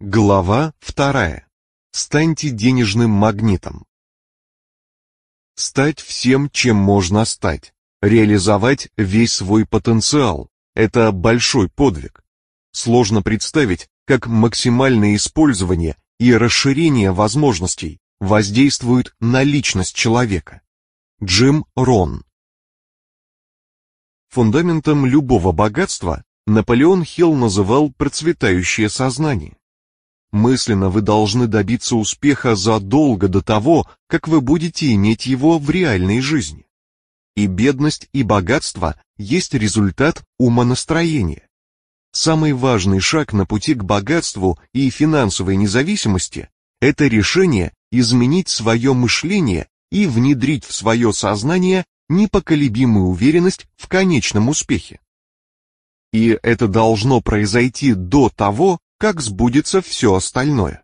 Глава вторая. Станьте денежным магнитом. Стать всем, чем можно стать. Реализовать весь свой потенциал – это большой подвиг. Сложно представить, как максимальное использование и расширение возможностей воздействуют на личность человека. Джим Рон. Фундаментом любого богатства Наполеон Хилл называл процветающее сознание. Мысленно вы должны добиться успеха задолго до того, как вы будете иметь его в реальной жизни. И бедность, и богатство есть результат умонастроения. Самый важный шаг на пути к богатству и финансовой независимости – это решение изменить свое мышление и внедрить в свое сознание непоколебимую уверенность в конечном успехе. И это должно произойти до того, как сбудется все остальное.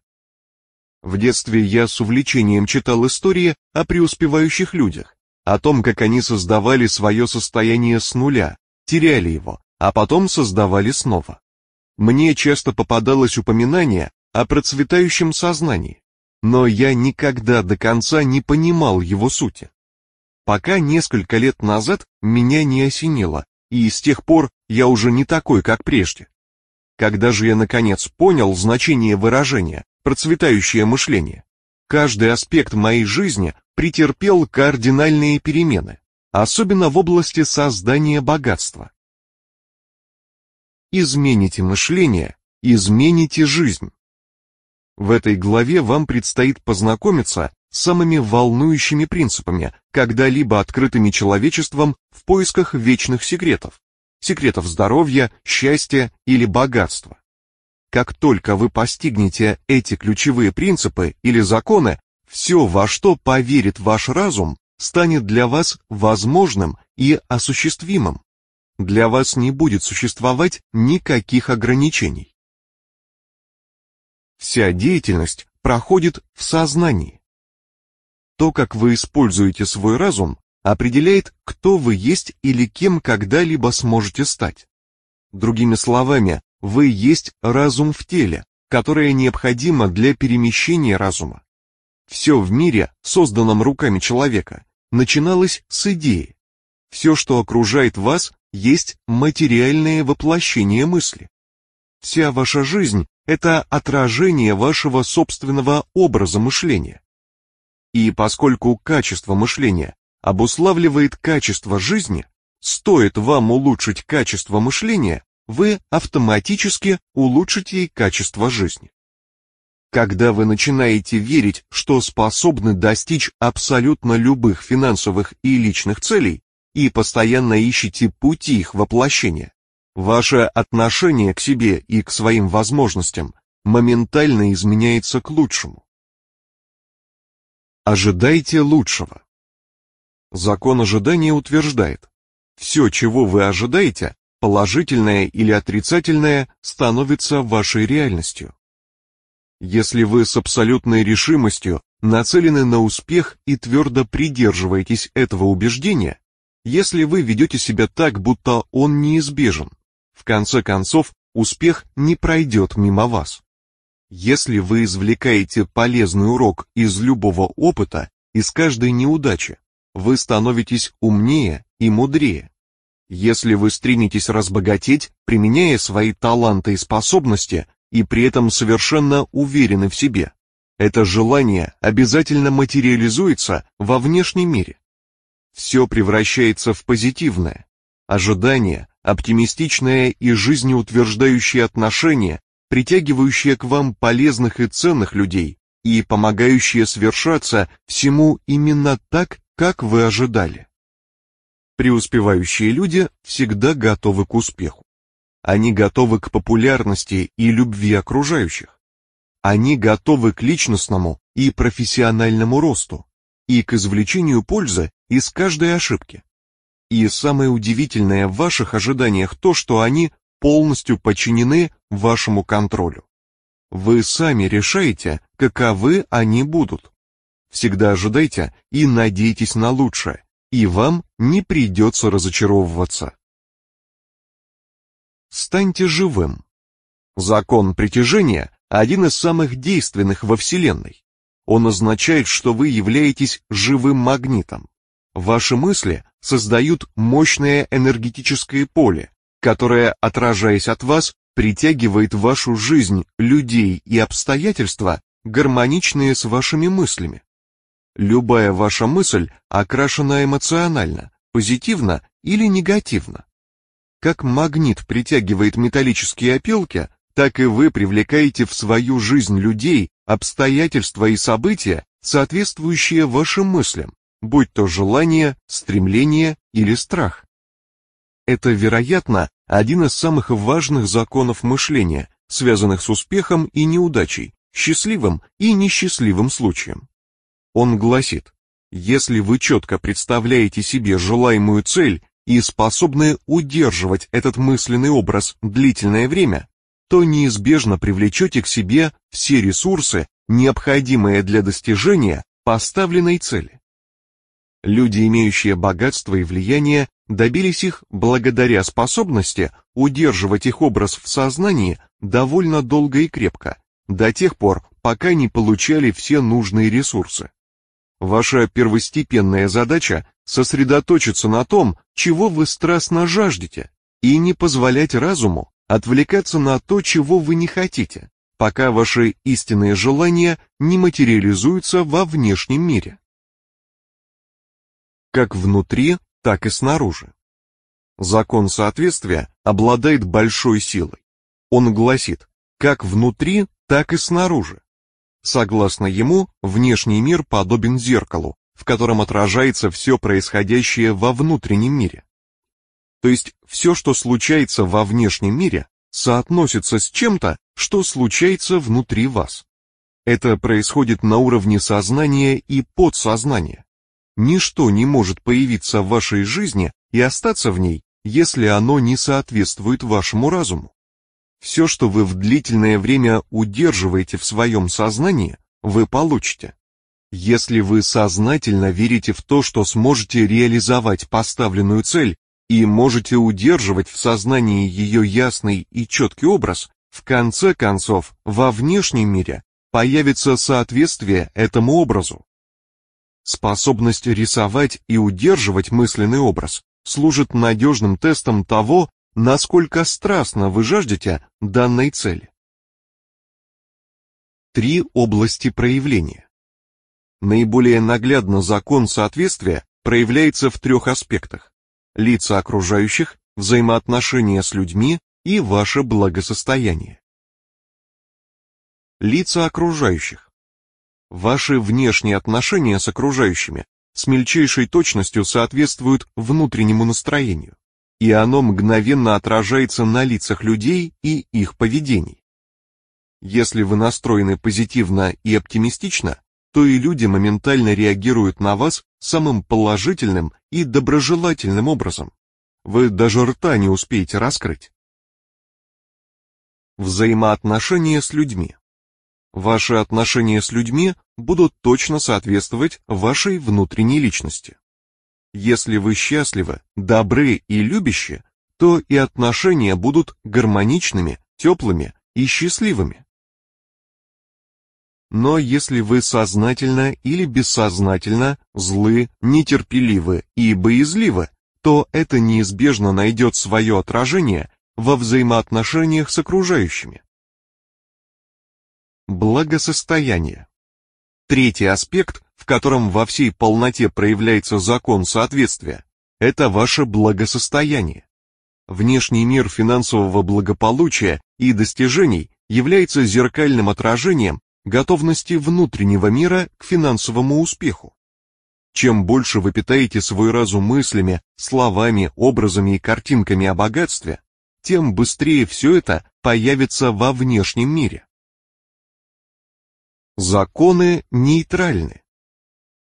В детстве я с увлечением читал истории о преуспевающих людях, о том, как они создавали свое состояние с нуля, теряли его, а потом создавали снова. Мне часто попадалось упоминание о процветающем сознании, но я никогда до конца не понимал его сути. Пока несколько лет назад меня не осенило, и с тех пор я уже не такой, как прежде. Когда же я наконец понял значение выражения «процветающее мышление», каждый аспект моей жизни претерпел кардинальные перемены, особенно в области создания богатства. Измените мышление, измените жизнь. В этой главе вам предстоит познакомиться с самыми волнующими принципами, когда-либо открытыми человечеством в поисках вечных секретов секретов здоровья, счастья или богатства. Как только вы постигнете эти ключевые принципы или законы, все, во что поверит ваш разум, станет для вас возможным и осуществимым. Для вас не будет существовать никаких ограничений. Вся деятельность проходит в сознании. То, как вы используете свой разум, определяет, кто вы есть или кем когда-либо сможете стать. Другими словами, вы есть разум в теле, которое необходимо для перемещения разума. Все в мире, созданном руками человека, начиналось с идеи. Все, что окружает вас, есть материальное воплощение мысли. Вся ваша жизнь – это отражение вашего собственного образа мышления. И поскольку качество мышления обуславливает качество жизни, стоит вам улучшить качество мышления, вы автоматически улучшите и качество жизни. Когда вы начинаете верить, что способны достичь абсолютно любых финансовых и личных целей, и постоянно ищете пути их воплощения, ваше отношение к себе и к своим возможностям моментально изменяется к лучшему. Ожидайте лучшего. Закон ожидания утверждает, все, чего вы ожидаете, положительное или отрицательное, становится вашей реальностью. Если вы с абсолютной решимостью нацелены на успех и твердо придерживаетесь этого убеждения, если вы ведете себя так, будто он неизбежен, в конце концов успех не пройдет мимо вас. Если вы извлекаете полезный урок из любого опыта, из каждой неудачи, вы становитесь умнее и мудрее. Если вы стремитесь разбогатеть, применяя свои таланты и способности, и при этом совершенно уверены в себе, это желание обязательно материализуется во внешнем мире. Все превращается в позитивное. Ожидание, оптимистичное и жизнеутверждающее отношение, притягивающее к вам полезных и ценных людей и помогающее свершаться всему именно так, как вы ожидали. Преуспевающие люди всегда готовы к успеху. Они готовы к популярности и любви окружающих. Они готовы к личностному и профессиональному росту и к извлечению пользы из каждой ошибки. И самое удивительное в ваших ожиданиях то, что они полностью подчинены вашему контролю. Вы сами решаете, каковы они будут. Всегда ожидайте и надейтесь на лучшее, и вам не придется разочаровываться. Станьте живым. Закон притяжения один из самых действенных во Вселенной. Он означает, что вы являетесь живым магнитом. Ваши мысли создают мощное энергетическое поле, которое, отражаясь от вас, притягивает в вашу жизнь людей и обстоятельства, гармоничные с вашими мыслями. Любая ваша мысль окрашена эмоционально, позитивно или негативно. Как магнит притягивает металлические опилки, так и вы привлекаете в свою жизнь людей, обстоятельства и события, соответствующие вашим мыслям, будь то желание, стремление или страх. Это, вероятно, один из самых важных законов мышления, связанных с успехом и неудачей, счастливым и несчастливым случаем. Он гласит, если вы четко представляете себе желаемую цель и способны удерживать этот мысленный образ длительное время, то неизбежно привлечете к себе все ресурсы, необходимые для достижения поставленной цели. Люди, имеющие богатство и влияние, добились их благодаря способности удерживать их образ в сознании довольно долго и крепко, до тех пор, пока не получали все нужные ресурсы. Ваша первостепенная задача – сосредоточиться на том, чего вы страстно жаждете, и не позволять разуму отвлекаться на то, чего вы не хотите, пока ваши истинные желания не материализуются во внешнем мире. Как внутри, так и снаружи. Закон соответствия обладает большой силой. Он гласит, как внутри, так и снаружи. Согласно ему, внешний мир подобен зеркалу, в котором отражается все происходящее во внутреннем мире. То есть все, что случается во внешнем мире, соотносится с чем-то, что случается внутри вас. Это происходит на уровне сознания и подсознания. Ничто не может появиться в вашей жизни и остаться в ней, если оно не соответствует вашему разуму. Все, что вы в длительное время удерживаете в своем сознании, вы получите. Если вы сознательно верите в то, что сможете реализовать поставленную цель и можете удерживать в сознании ее ясный и четкий образ, в конце концов, во внешнем мире появится соответствие этому образу. Способность рисовать и удерживать мысленный образ служит надежным тестом того, насколько страстно вы жаждете данной цели. Три области проявления. Наиболее наглядно закон соответствия проявляется в трех аспектах. Лица окружающих, взаимоотношения с людьми и ваше благосостояние. Лица окружающих. Ваши внешние отношения с окружающими с мельчайшей точностью соответствуют внутреннему настроению и оно мгновенно отражается на лицах людей и их поведении. Если вы настроены позитивно и оптимистично, то и люди моментально реагируют на вас самым положительным и доброжелательным образом. Вы даже рта не успеете раскрыть. Взаимоотношения с людьми. Ваши отношения с людьми будут точно соответствовать вашей внутренней личности. Если вы счастливы, добры и любящие, то и отношения будут гармоничными, теплыми и счастливыми. Но если вы сознательно или бессознательно злы, нетерпеливы и боязливы, то это неизбежно найдет свое отражение во взаимоотношениях с окружающими. Благосостояние. Третий аспект в котором во всей полноте проявляется закон соответствия, это ваше благосостояние. Внешний мир финансового благополучия и достижений является зеркальным отражением готовности внутреннего мира к финансовому успеху. Чем больше вы питаете свой разум мыслями, словами, образами и картинками о богатстве, тем быстрее все это появится во внешнем мире. Законы нейтральны.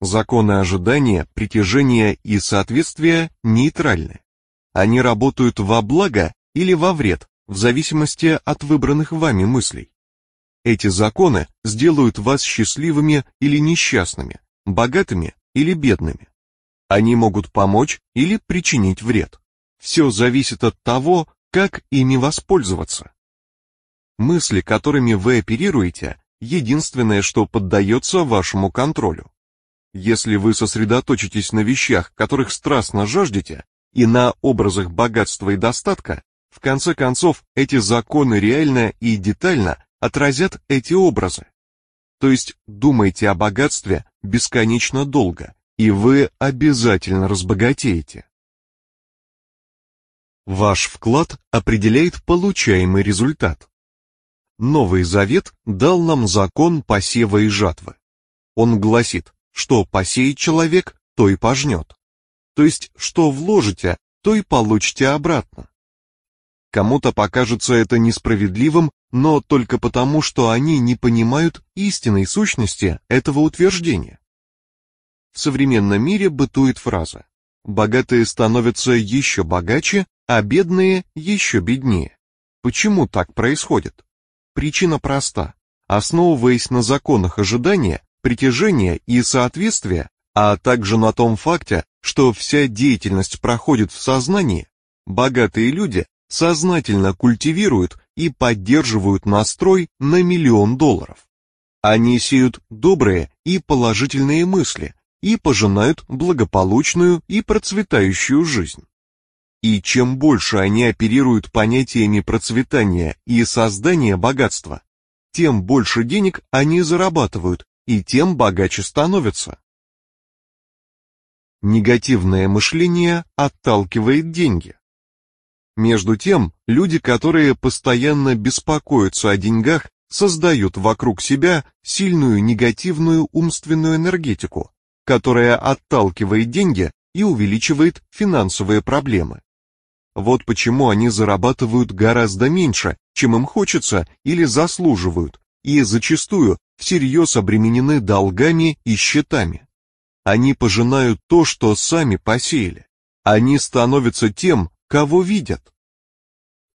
Законы ожидания, притяжения и соответствия нейтральны. Они работают во благо или во вред, в зависимости от выбранных вами мыслей. Эти законы сделают вас счастливыми или несчастными, богатыми или бедными. Они могут помочь или причинить вред. Все зависит от того, как ими воспользоваться. Мысли, которыми вы оперируете, единственное, что поддается вашему контролю. Если вы сосредоточитесь на вещах, которых страстно жаждете, и на образах богатства и достатка, в конце концов эти законы реально и детально отразят эти образы. То есть думайте о богатстве бесконечно долго, и вы обязательно разбогатеете. Ваш вклад определяет получаемый результат. Новый Завет дал нам закон посева и жатвы. Он гласит, что посеет человек, то и пожнет. То есть, что вложите, то и получите обратно. Кому-то покажется это несправедливым, но только потому, что они не понимают истинной сущности этого утверждения. В современном мире бытует фраза «богатые становятся еще богаче, а бедные еще беднее». Почему так происходит? Причина проста. Основываясь на законах ожидания, притяжения и соответствия, а также на том факте, что вся деятельность проходит в сознании, богатые люди сознательно культивируют и поддерживают настрой на миллион долларов. Они сеют добрые и положительные мысли и пожинают благополучную и процветающую жизнь. И чем больше они оперируют понятиями процветания и создания богатства, тем больше денег они зарабатывают и тем богаче становятся. Негативное мышление отталкивает деньги. Между тем, люди, которые постоянно беспокоятся о деньгах, создают вокруг себя сильную негативную умственную энергетику, которая отталкивает деньги и увеличивает финансовые проблемы. Вот почему они зарабатывают гораздо меньше, чем им хочется или заслуживают, и зачастую всерьез обременены долгами и счетами. Они пожинают то, что сами посеяли. Они становятся тем, кого видят.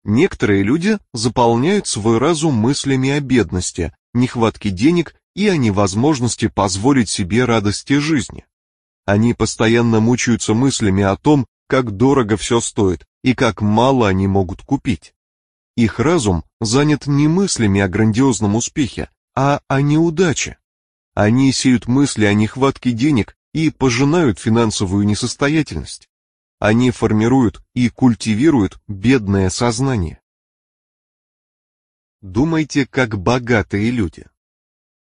Некоторые люди заполняют свой разум мыслями о бедности, нехватке денег и о невозможности позволить себе радости жизни. Они постоянно мучаются мыслями о том, как дорого все стоит и как мало они могут купить. Их разум занят не мыслями о грандиозном успехе, а о неудаче. Они сеют мысли о нехватке денег и пожинают финансовую несостоятельность. Они формируют и культивируют бедное сознание. Думайте как богатые люди.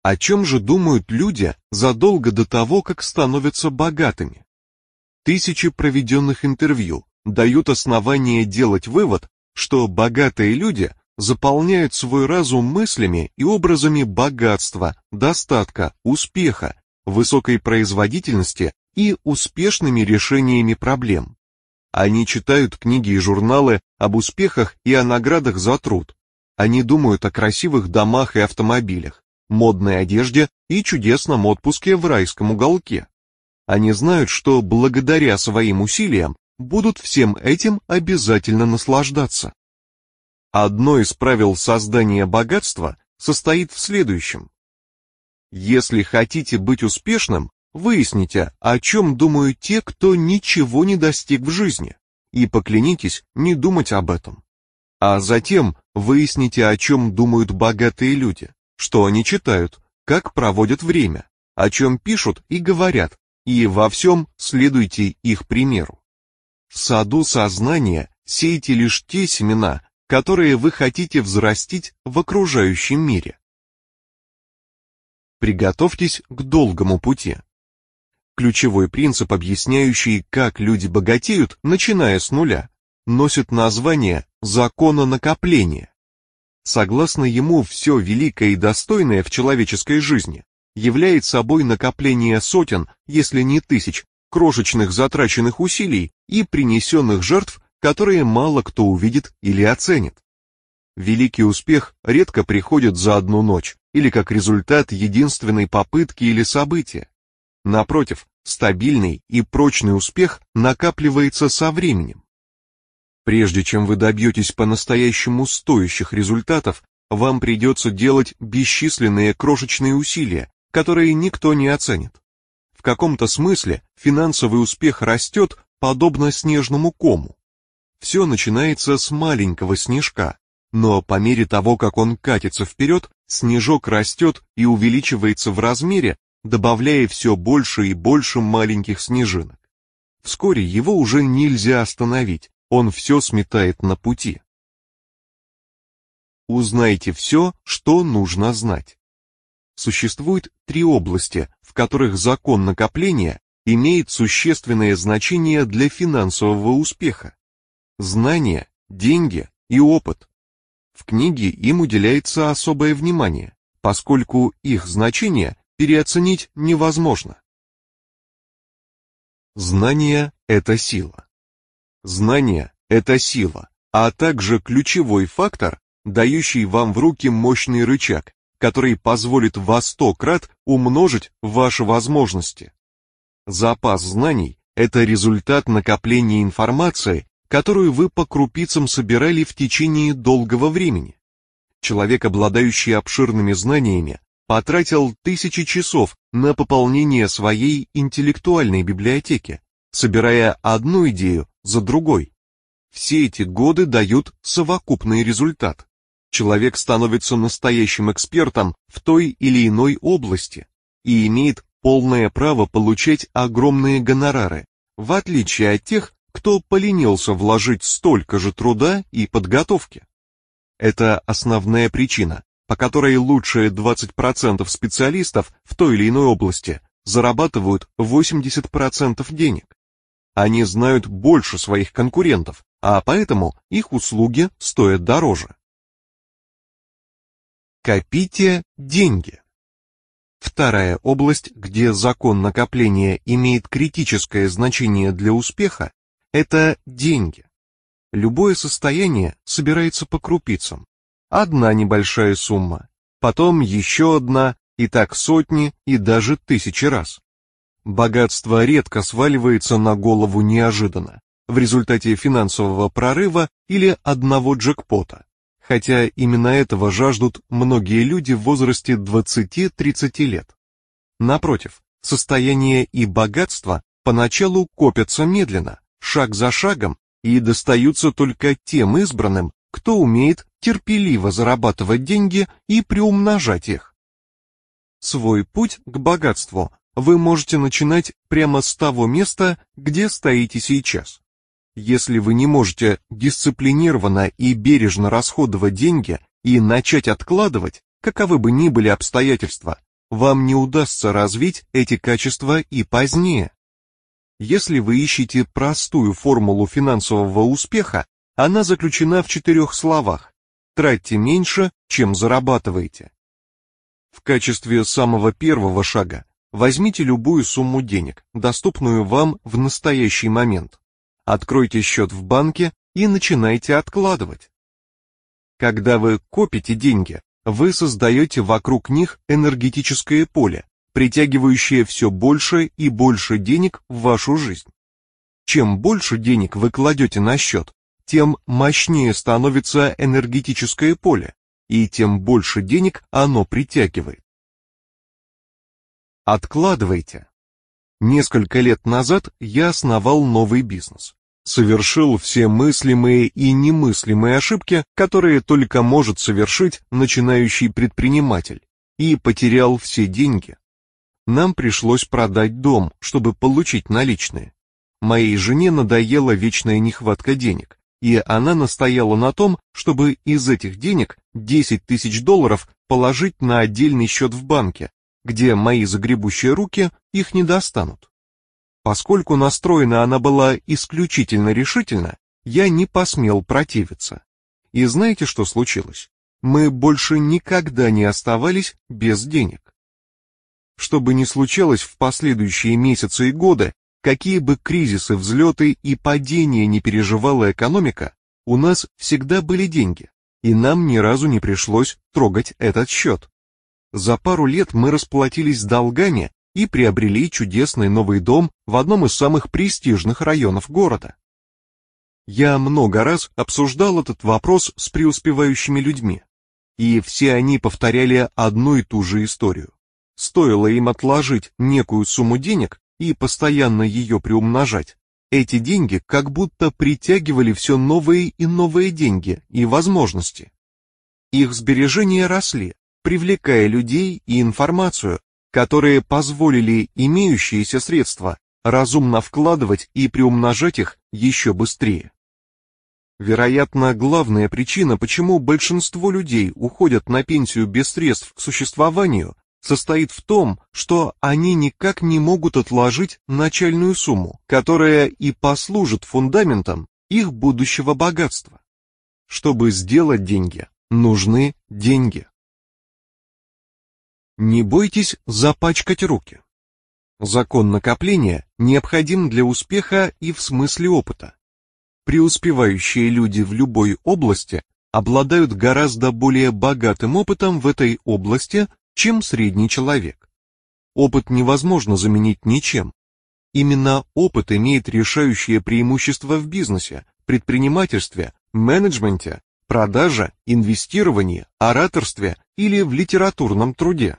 О чем же думают люди задолго до того, как становятся богатыми? Тысячи проведенных интервью дают основание делать вывод, что богатые люди заполняют свой разум мыслями и образами богатства, достатка, успеха, высокой производительности и успешными решениями проблем. Они читают книги и журналы об успехах и о наградах за труд. Они думают о красивых домах и автомобилях, модной одежде и чудесном отпуске в райском уголке. Они знают, что благодаря своим усилиям будут всем этим обязательно наслаждаться. Одно из правил создания богатства состоит в следующем. Если хотите быть успешным, выясните, о чем думают те, кто ничего не достиг в жизни, и поклянитесь не думать об этом. А затем выясните, о чем думают богатые люди, что они читают, как проводят время, о чем пишут и говорят, и во всем следуйте их примеру. В саду сознания сейте лишь те семена, которые вы хотите взрастить в окружающем мире. Приготовьтесь к долгому пути. Ключевой принцип, объясняющий, как люди богатеют, начиная с нуля, носит название закона накопления. Согласно ему, все великое и достойное в человеческой жизни является собой накопление сотен, если не тысяч, крошечных затраченных усилий и принесенных жертв, которые мало кто увидит или оценит. Великий успех редко приходит за одну ночь или как результат единственной попытки или события. Напротив, стабильный и прочный успех накапливается со временем. Прежде чем вы добьетесь по-настоящему стоящих результатов, вам придется делать бесчисленные крошечные усилия, которые никто не оценит. Каком-то смысле финансовый успех растет, подобно снежному кому. Все начинается с маленького снежка, но по мере того, как он катится вперед, снежок растет и увеличивается в размере, добавляя все больше и больше маленьких снежинок. Вскоре его уже нельзя остановить, он все сметает на пути. Узнайте все, что нужно знать. Существует три области, в которых закон накопления имеет существенное значение для финансового успеха. Знания, деньги и опыт. В книге им уделяется особое внимание, поскольку их значение переоценить невозможно. Знание – это сила. Знание – это сила, а также ключевой фактор, дающий вам в руки мощный рычаг, который позволит во сто крат умножить ваши возможности. Запас знаний – это результат накопления информации, которую вы по крупицам собирали в течение долгого времени. Человек, обладающий обширными знаниями, потратил тысячи часов на пополнение своей интеллектуальной библиотеки, собирая одну идею за другой. Все эти годы дают совокупный результат. Человек становится настоящим экспертом в той или иной области и имеет полное право получать огромные гонорары, в отличие от тех, кто поленился вложить столько же труда и подготовки. Это основная причина, по которой лучшие 20% специалистов в той или иной области зарабатывают 80% денег. Они знают больше своих конкурентов, а поэтому их услуги стоят дороже. Копите деньги. Вторая область, где закон накопления имеет критическое значение для успеха, это деньги. Любое состояние собирается по крупицам. Одна небольшая сумма, потом еще одна, и так сотни и даже тысячи раз. Богатство редко сваливается на голову неожиданно, в результате финансового прорыва или одного джекпота хотя именно этого жаждут многие люди в возрасте 20-30 лет. Напротив, состояние и богатство поначалу копятся медленно, шаг за шагом, и достаются только тем избранным, кто умеет терпеливо зарабатывать деньги и приумножать их. Свой путь к богатству вы можете начинать прямо с того места, где стоите сейчас. Если вы не можете дисциплинированно и бережно расходовать деньги и начать откладывать, каковы бы ни были обстоятельства, вам не удастся развить эти качества и позднее. Если вы ищете простую формулу финансового успеха, она заключена в четырех словах. Тратьте меньше, чем зарабатываете. В качестве самого первого шага возьмите любую сумму денег, доступную вам в настоящий момент. Откройте счет в банке и начинайте откладывать. Когда вы копите деньги, вы создаете вокруг них энергетическое поле, притягивающее все больше и больше денег в вашу жизнь. Чем больше денег вы кладете на счет, тем мощнее становится энергетическое поле, и тем больше денег оно притягивает. Откладывайте. Несколько лет назад я основал новый бизнес совершил все мыслимые и немыслимые ошибки, которые только может совершить начинающий предприниматель, и потерял все деньги. Нам пришлось продать дом, чтобы получить наличные. Моей жене надоела вечная нехватка денег, и она настояла на том, чтобы из этих денег 10 тысяч долларов положить на отдельный счет в банке, где мои загребущие руки их не достанут. Поскольку настроена она была исключительно решительно, я не посмел противиться. И знаете, что случилось? Мы больше никогда не оставались без денег. Что бы ни случалось в последующие месяцы и годы, какие бы кризисы, взлеты и падения не переживала экономика, у нас всегда были деньги, и нам ни разу не пришлось трогать этот счет. За пару лет мы расплатились долгами и приобрели чудесный новый дом в одном из самых престижных районов города. Я много раз обсуждал этот вопрос с преуспевающими людьми, и все они повторяли одну и ту же историю. Стоило им отложить некую сумму денег и постоянно ее приумножать, эти деньги как будто притягивали все новые и новые деньги и возможности, их сбережения росли, привлекая людей и информацию, которые позволили имеющиеся средства разумно вкладывать и приумножать их еще быстрее. Вероятно, главная причина, почему большинство людей уходят на пенсию без средств к существованию, состоит в том, что они никак не могут отложить начальную сумму, которая и послужит фундаментом их будущего богатства. Чтобы сделать деньги, нужны деньги. Не бойтесь запачкать руки. Закон накопления необходим для успеха и в смысле опыта. Преуспевающие люди в любой области обладают гораздо более богатым опытом в этой области, чем средний человек. Опыт невозможно заменить ничем. Именно опыт имеет решающее преимущество в бизнесе, предпринимательстве, менеджменте, продаже, инвестировании, ораторстве или в литературном труде.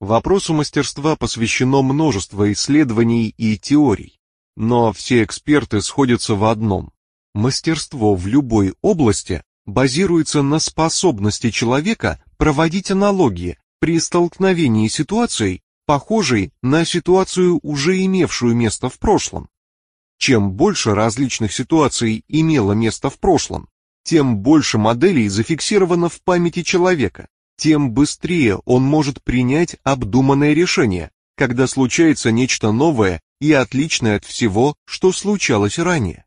Вопросу мастерства посвящено множество исследований и теорий, но все эксперты сходятся в одном. Мастерство в любой области базируется на способности человека проводить аналогии при столкновении ситуаций, похожей на ситуацию, уже имевшую место в прошлом. Чем больше различных ситуаций имело место в прошлом, тем больше моделей зафиксировано в памяти человека, тем быстрее он может принять обдуманное решение, когда случается нечто новое и отличное от всего, что случалось ранее.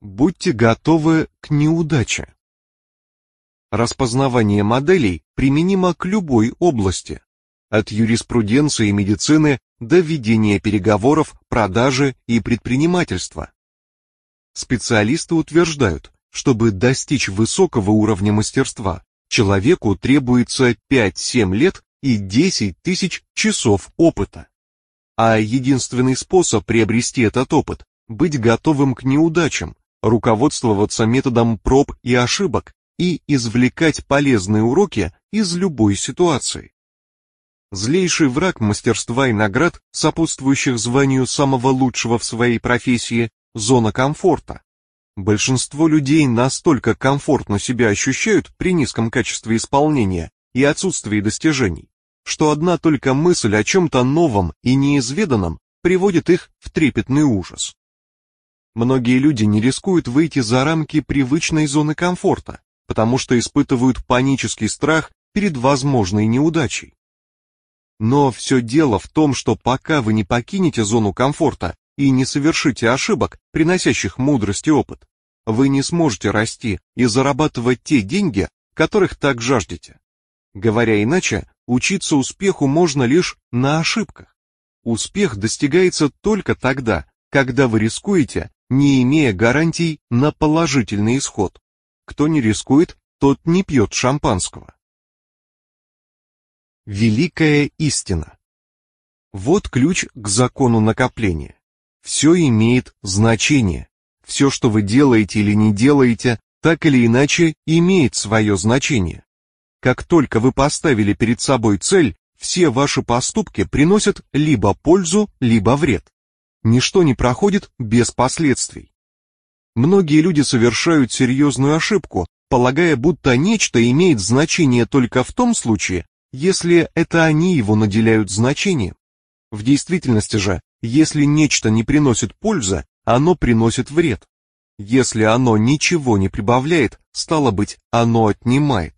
Будьте готовы к неудаче. Распознавание моделей применимо к любой области, от юриспруденции и медицины до ведения переговоров, продажи и предпринимательства. Специалисты утверждают, чтобы достичь высокого уровня мастерства, человеку требуется 5-7 лет и 10 тысяч часов опыта. А единственный способ приобрести этот опыт – быть готовым к неудачам, руководствоваться методом проб и ошибок и извлекать полезные уроки из любой ситуации. Злейший враг мастерства и наград, сопутствующих званию самого лучшего в своей профессии, зона комфорта. Большинство людей настолько комфортно себя ощущают при низком качестве исполнения и отсутствии достижений, что одна только мысль о чем-то новом и неизведанном приводит их в трепетный ужас. Многие люди не рискуют выйти за рамки привычной зоны комфорта, потому что испытывают панический страх перед возможной неудачей. Но все дело в том, что пока вы не покинете зону комфорта и не совершите ошибок, приносящих мудрость и опыт, вы не сможете расти и зарабатывать те деньги, которых так жаждете. Говоря иначе, учиться успеху можно лишь на ошибках. Успех достигается только тогда, когда вы рискуете, не имея гарантий на положительный исход. Кто не рискует, тот не пьет шампанского. Великая истина. Вот ключ к закону накопления. Все имеет значение. Все, что вы делаете или не делаете, так или иначе имеет свое значение. Как только вы поставили перед собой цель, все ваши поступки приносят либо пользу, либо вред. Ничто не проходит без последствий. Многие люди совершают серьезную ошибку, полагая, будто нечто имеет значение только в том случае, если это они его наделяют значением. В действительности же, если нечто не приносит пользы, оно приносит вред. Если оно ничего не прибавляет, стало быть, оно отнимает.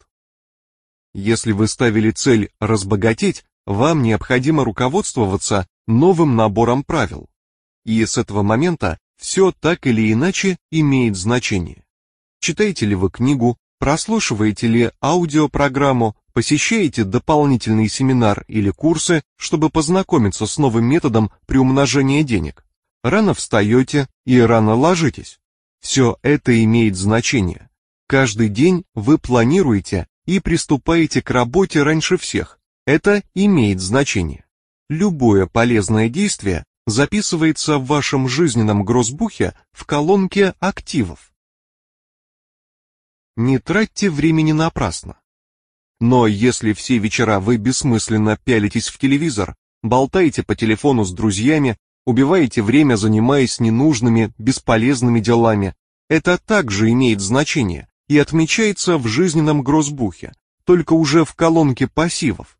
Если вы ставили цель разбогатеть, вам необходимо руководствоваться новым набором правил. И с этого момента все так или иначе имеет значение. Читаете ли вы книгу, прослушиваете ли аудиопрограмму, посещаете дополнительный семинар или курсы, чтобы познакомиться с новым методом приумножения денег. Рано встаете и рано ложитесь. Все это имеет значение. Каждый день вы планируете и приступаете к работе раньше всех. Это имеет значение. Любое полезное действие записывается в вашем жизненном гроссбухе в колонке активов. Не тратьте времени напрасно. Но если все вечера вы бессмысленно пялитесь в телевизор, болтаете по телефону с друзьями, убиваете время, занимаясь ненужными, бесполезными делами, это также имеет значение, и отмечается в жизненном грозбухе, только уже в колонке пассивов.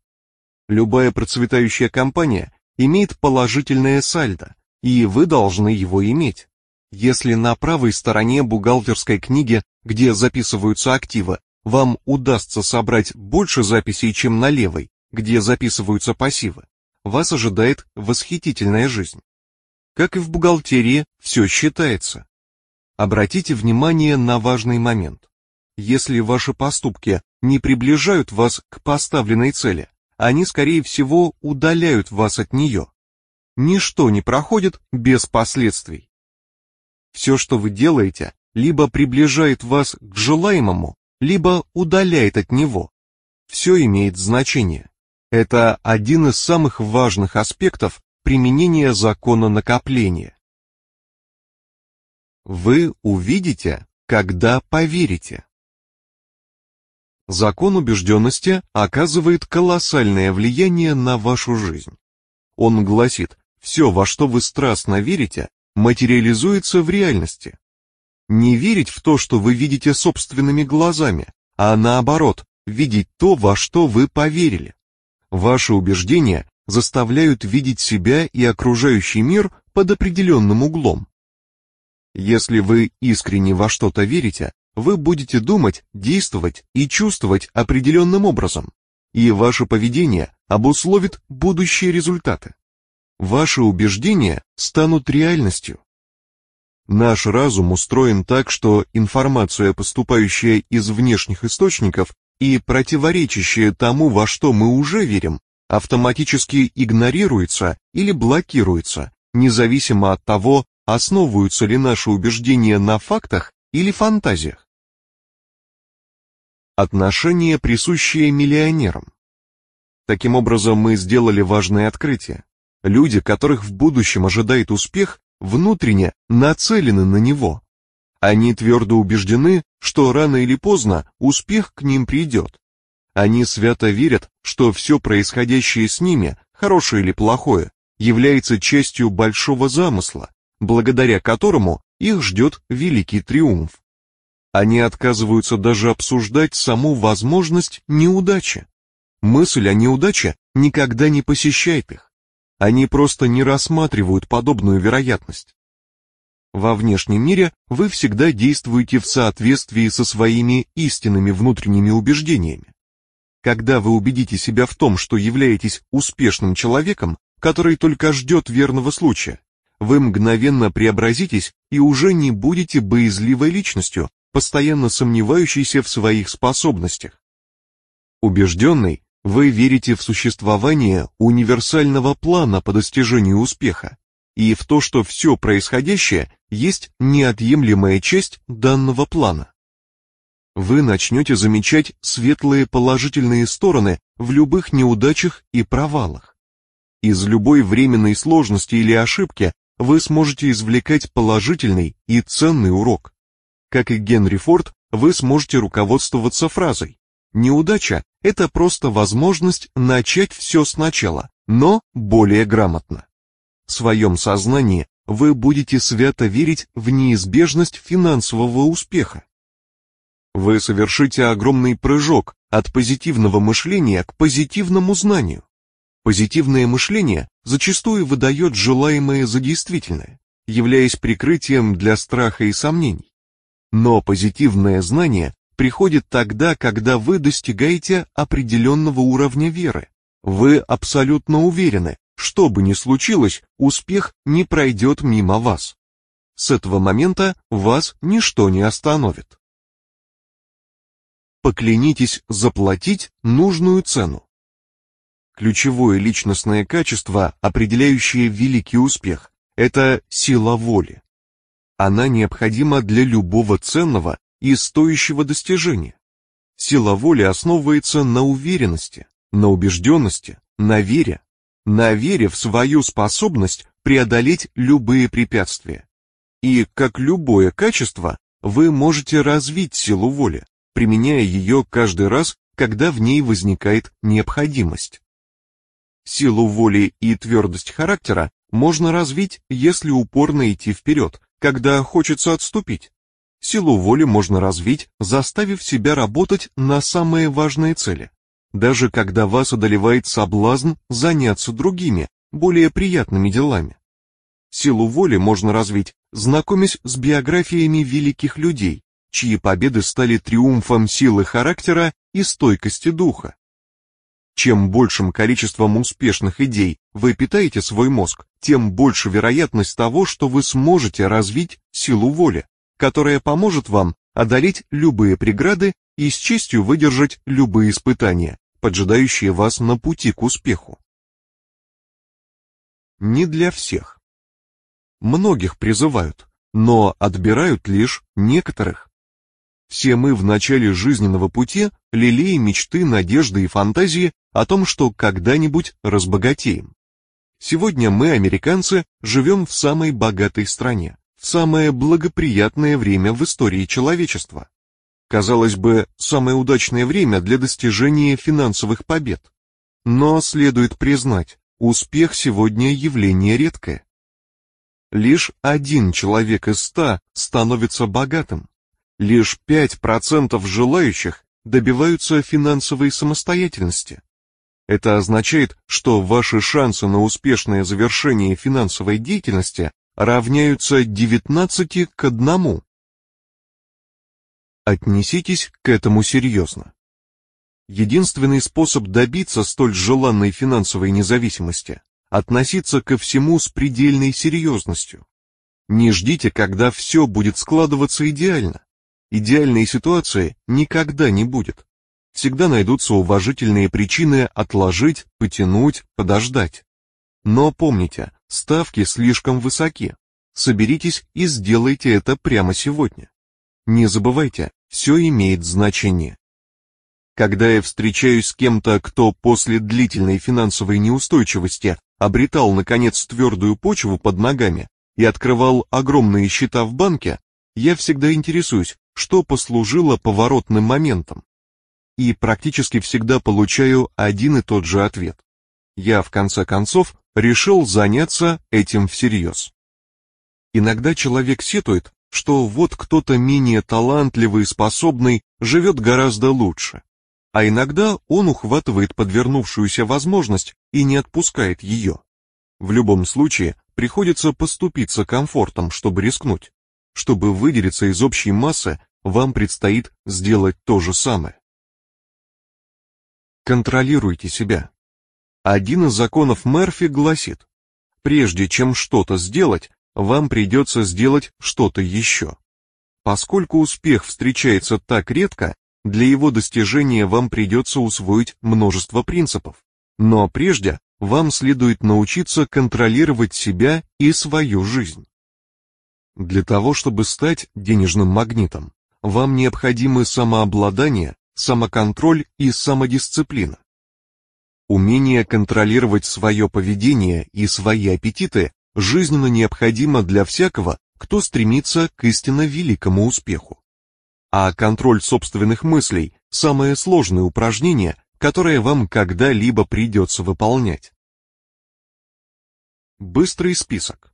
Любая процветающая компания имеет положительное сальдо, и вы должны его иметь. Если на правой стороне бухгалтерской книги, где записываются активы, вам удастся собрать больше записей, чем на левой, где записываются пассивы, вас ожидает восхитительная жизнь. Как и в бухгалтерии, все считается. Обратите внимание на важный момент. Если ваши поступки не приближают вас к поставленной цели, они, скорее всего, удаляют вас от нее. Ничто не проходит без последствий. Все, что вы делаете, либо приближает вас к желаемому, либо удаляет от него. Все имеет значение. Это один из самых важных аспектов применения закона накопления. Вы увидите, когда поверите. Закон убежденности оказывает колоссальное влияние на вашу жизнь. Он гласит, все, во что вы страстно верите, материализуется в реальности. Не верить в то, что вы видите собственными глазами, а наоборот, видеть то, во что вы поверили. Ваши убеждения заставляют видеть себя и окружающий мир под определенным углом. Если вы искренне во что-то верите, вы будете думать, действовать и чувствовать определенным образом, и ваше поведение обусловит будущие результаты. Ваши убеждения станут реальностью. Наш разум устроен так, что информация, поступающая из внешних источников и противоречащая тому, во что мы уже верим, автоматически игнорируется или блокируется, независимо от того, основываются ли наши убеждения на фактах или фантазиях. Отношения, присущие миллионерам. Таким образом, мы сделали важное открытие. Люди, которых в будущем ожидает успех, внутренне нацелены на него. Они твердо убеждены, что рано или поздно успех к ним придет. Они свято верят, что все происходящее с ними, хорошее или плохое, является частью большого замысла, благодаря которому их ждет великий триумф. Они отказываются даже обсуждать саму возможность неудачи. Мысль о неудаче никогда не посещает их. Они просто не рассматривают подобную вероятность. Во внешнем мире вы всегда действуете в соответствии со своими истинными внутренними убеждениями. Когда вы убедите себя в том, что являетесь успешным человеком, который только ждет верного случая, вы мгновенно преобразитесь и уже не будете боязливой личностью, постоянно сомневающийся в своих способностях. Убежденный, вы верите в существование универсального плана по достижению успеха и в то, что все происходящее есть неотъемлемая часть данного плана. Вы начнете замечать светлые положительные стороны в любых неудачах и провалах. Из любой временной сложности или ошибки вы сможете извлекать положительный и ценный урок. Как и Генри Форд, вы сможете руководствоваться фразой «Неудача – это просто возможность начать все сначала, но более грамотно». В своем сознании вы будете свято верить в неизбежность финансового успеха. Вы совершите огромный прыжок от позитивного мышления к позитивному знанию. Позитивное мышление зачастую выдает желаемое за действительное, являясь прикрытием для страха и сомнений. Но позитивное знание приходит тогда, когда вы достигаете определенного уровня веры. Вы абсолютно уверены, что бы ни случилось, успех не пройдет мимо вас. С этого момента вас ничто не остановит. Поклянитесь заплатить нужную цену. Ключевое личностное качество, определяющее великий успех, это сила воли. Она необходима для любого ценного и стоящего достижения. Сила воли основывается на уверенности, на убежденности, на вере, на вере в свою способность преодолеть любые препятствия. И, как любое качество, вы можете развить силу воли, применяя ее каждый раз, когда в ней возникает необходимость. Силу воли и твердость характера можно развить, если упорно идти вперед, когда хочется отступить. Силу воли можно развить, заставив себя работать на самые важные цели. Даже когда вас одолевает соблазн заняться другими, более приятными делами. Силу воли можно развить, знакомясь с биографиями великих людей, чьи победы стали триумфом силы характера и стойкости духа. Чем большим количеством успешных идей вы питаете свой мозг, тем больше вероятность того, что вы сможете развить силу воли, которая поможет вам одолеть любые преграды и с честью выдержать любые испытания, поджидающие вас на пути к успеху. Не для всех. Многих призывают, но отбирают лишь некоторых. Все мы в начале жизненного пути лелеем мечты, надежды и фантазии о том, что когда-нибудь разбогатеем. Сегодня мы, американцы, живем в самой богатой стране, в самое благоприятное время в истории человечества. Казалось бы, самое удачное время для достижения финансовых побед. Но следует признать, успех сегодня явление редкое. Лишь один человек из ста становится богатым. Лишь 5% желающих добиваются финансовой самостоятельности. Это означает, что ваши шансы на успешное завершение финансовой деятельности равняются 19 к 1. Отнеситесь к этому серьезно. Единственный способ добиться столь желанной финансовой независимости – относиться ко всему с предельной серьезностью. Не ждите, когда все будет складываться идеально. Идеальной ситуации никогда не будет. Всегда найдутся уважительные причины отложить, потянуть, подождать. Но помните, ставки слишком высоки. Соберитесь и сделайте это прямо сегодня. Не забывайте, все имеет значение. Когда я встречаюсь с кем-то, кто после длительной финансовой неустойчивости обретал, наконец, твердую почву под ногами и открывал огромные счета в банке, я всегда интересуюсь, что послужило поворотным моментом. И практически всегда получаю один и тот же ответ. Я, в конце концов, решил заняться этим всерьез. Иногда человек сетует, что вот кто-то менее талантливый и способный живет гораздо лучше, а иногда он ухватывает подвернувшуюся возможность и не отпускает ее. В любом случае, приходится поступиться комфортом, чтобы рискнуть. Чтобы выделиться из общей массы, вам предстоит сделать то же самое. Контролируйте себя. Один из законов Мерфи гласит, прежде чем что-то сделать, вам придется сделать что-то еще. Поскольку успех встречается так редко, для его достижения вам придется усвоить множество принципов. Но прежде вам следует научиться контролировать себя и свою жизнь. Для того, чтобы стать денежным магнитом, вам необходимы самообладание, самоконтроль и самодисциплина. Умение контролировать свое поведение и свои аппетиты жизненно необходимо для всякого, кто стремится к истинно великому успеху. А контроль собственных мыслей – самое сложное упражнение, которое вам когда-либо придется выполнять. Быстрый список.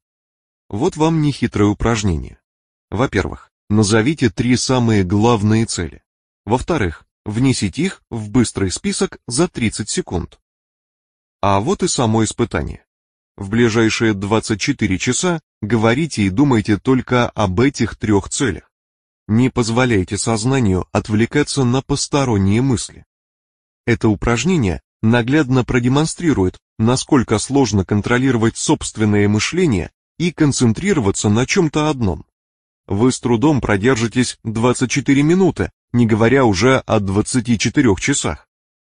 Вот вам нехитрое упражнение. Во-первых, назовите три самые главные цели. Во-вторых, внесите их в быстрый список за 30 секунд. А вот и само испытание. В ближайшие 24 часа говорите и думайте только об этих трех целях. Не позволяйте сознанию отвлекаться на посторонние мысли. Это упражнение наглядно продемонстрирует, насколько сложно контролировать собственное мышление и концентрироваться на чем-то одном. Вы с трудом продержитесь 24 минуты, не говоря уже о 24 часах.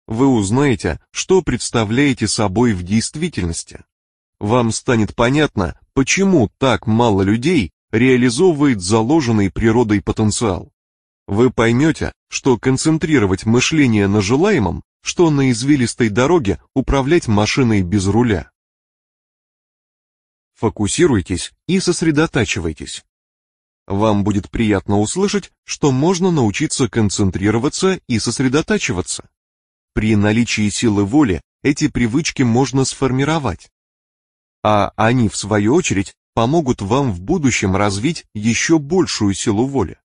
Вы узнаете, что представляете собой в действительности. Вам станет понятно, почему так мало людей реализовывает заложенный природой потенциал. Вы поймете, что концентрировать мышление на желаемом, что на извилистой дороге управлять машиной без руля. Фокусируйтесь и сосредотачивайтесь. Вам будет приятно услышать, что можно научиться концентрироваться и сосредотачиваться. При наличии силы воли эти привычки можно сформировать. А они, в свою очередь, помогут вам в будущем развить еще большую силу воли.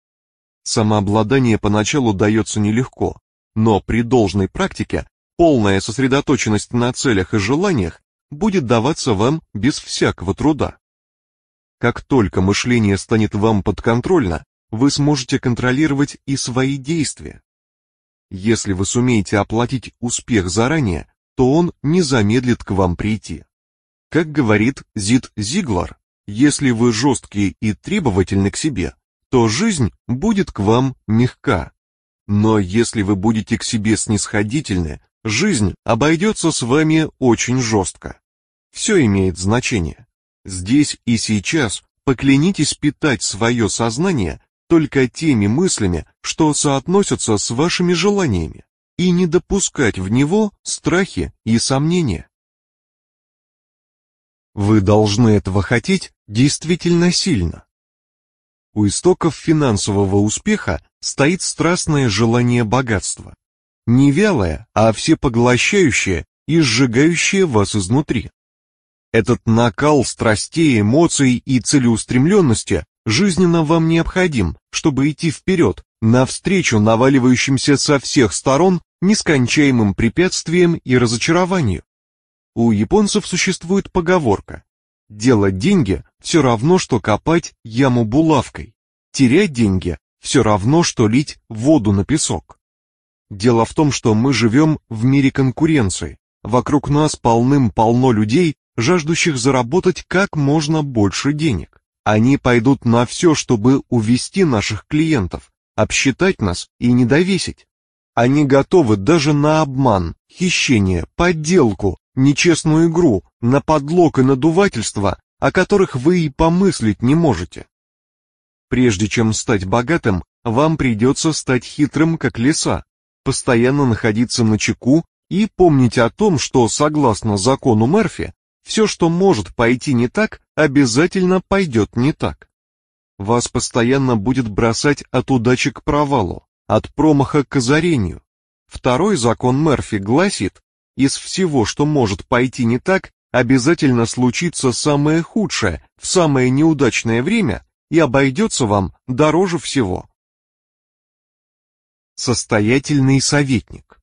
Самообладание поначалу дается нелегко, но при должной практике полная сосредоточенность на целях и желаниях будет даваться вам без всякого труда. Как только мышление станет вам подконтрольно, вы сможете контролировать и свои действия. Если вы сумеете оплатить успех заранее, то он не замедлит к вам прийти. Как говорит Зид Зиглар, если вы жесткий и требовательны к себе, то жизнь будет к вам мягка. Но если вы будете к себе снисходительны, жизнь обойдется с вами очень жестко. Все имеет значение. Здесь и сейчас поклянитесь питать свое сознание только теми мыслями, что соотносятся с вашими желаниями, и не допускать в него страхи и сомнения. Вы должны этого хотеть действительно сильно. У истоков финансового успеха стоит страстное желание богатства. Не вялое, а всепоглощающее и сжигающее вас изнутри. Этот накал страстей, эмоций и целеустремленности жизненно вам необходим, чтобы идти вперед, навстречу наваливающимся со всех сторон нескончаемым препятствиям и разочарованию. У японцев существует поговорка «Делать деньги все равно, что копать яму булавкой. Терять деньги все равно, что лить воду на песок». Дело в том, что мы живем в мире конкуренции. Вокруг нас полным-полно людей, жаждущих заработать как можно больше денег. Они пойдут на все, чтобы увести наших клиентов, обсчитать нас и не довесить. Они готовы даже на обман, хищение, подделку, нечестную игру, на подлог и надувательство, о которых вы и помыслить не можете. Прежде чем стать богатым, вам придется стать хитрым, как лиса, постоянно находиться на чеку и помнить о том, что, согласно закону Мерфи, все, что может пойти не так, обязательно пойдет не так. Вас постоянно будет бросать от удачи к провалу, от промаха к озарению. Второй закон Мерфи гласит, из всего, что может пойти не так, обязательно случится самое худшее в самое неудачное время и обойдется вам дороже всего. Состоятельный советник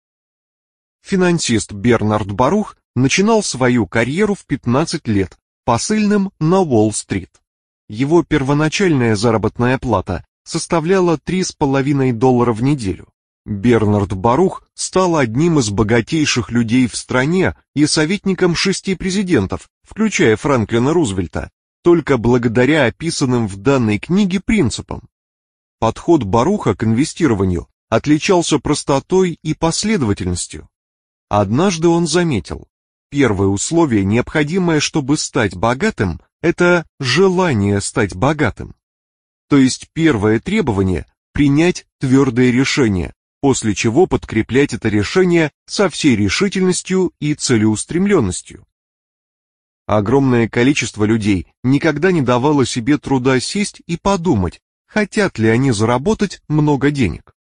Финансист Бернард Барух начинал свою карьеру в 15 лет посыльным на Уолл-стрит. Его первоначальная заработная плата составляла 3,5 доллара в неделю. Бернард Барух стал одним из богатейших людей в стране и советником шести президентов, включая Франклина Рузвельта, только благодаря описанным в данной книге принципам. Подход Баруха к инвестированию отличался простотой и последовательностью. Однажды он заметил, Первое условие, необходимое, чтобы стать богатым, это желание стать богатым. То есть первое требование – принять твердое решение, после чего подкреплять это решение со всей решительностью и целеустремленностью. Огромное количество людей никогда не давало себе труда сесть и подумать, хотят ли они заработать много денег.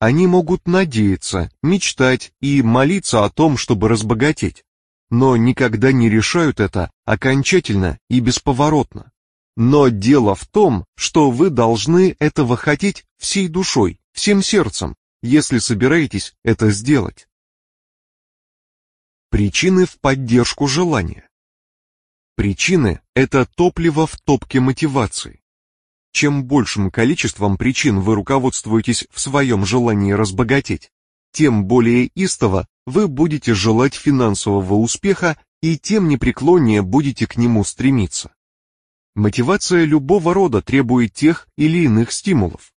Они могут надеяться, мечтать и молиться о том, чтобы разбогатеть но никогда не решают это окончательно и бесповоротно. Но дело в том, что вы должны этого хотеть всей душой, всем сердцем, если собираетесь это сделать. Причины в поддержку желания. Причины – это топливо в топке мотивации. Чем большим количеством причин вы руководствуетесь в своем желании разбогатеть, тем более истово вы будете желать финансового успеха и тем непреклоннее будете к нему стремиться. Мотивация любого рода требует тех или иных стимулов.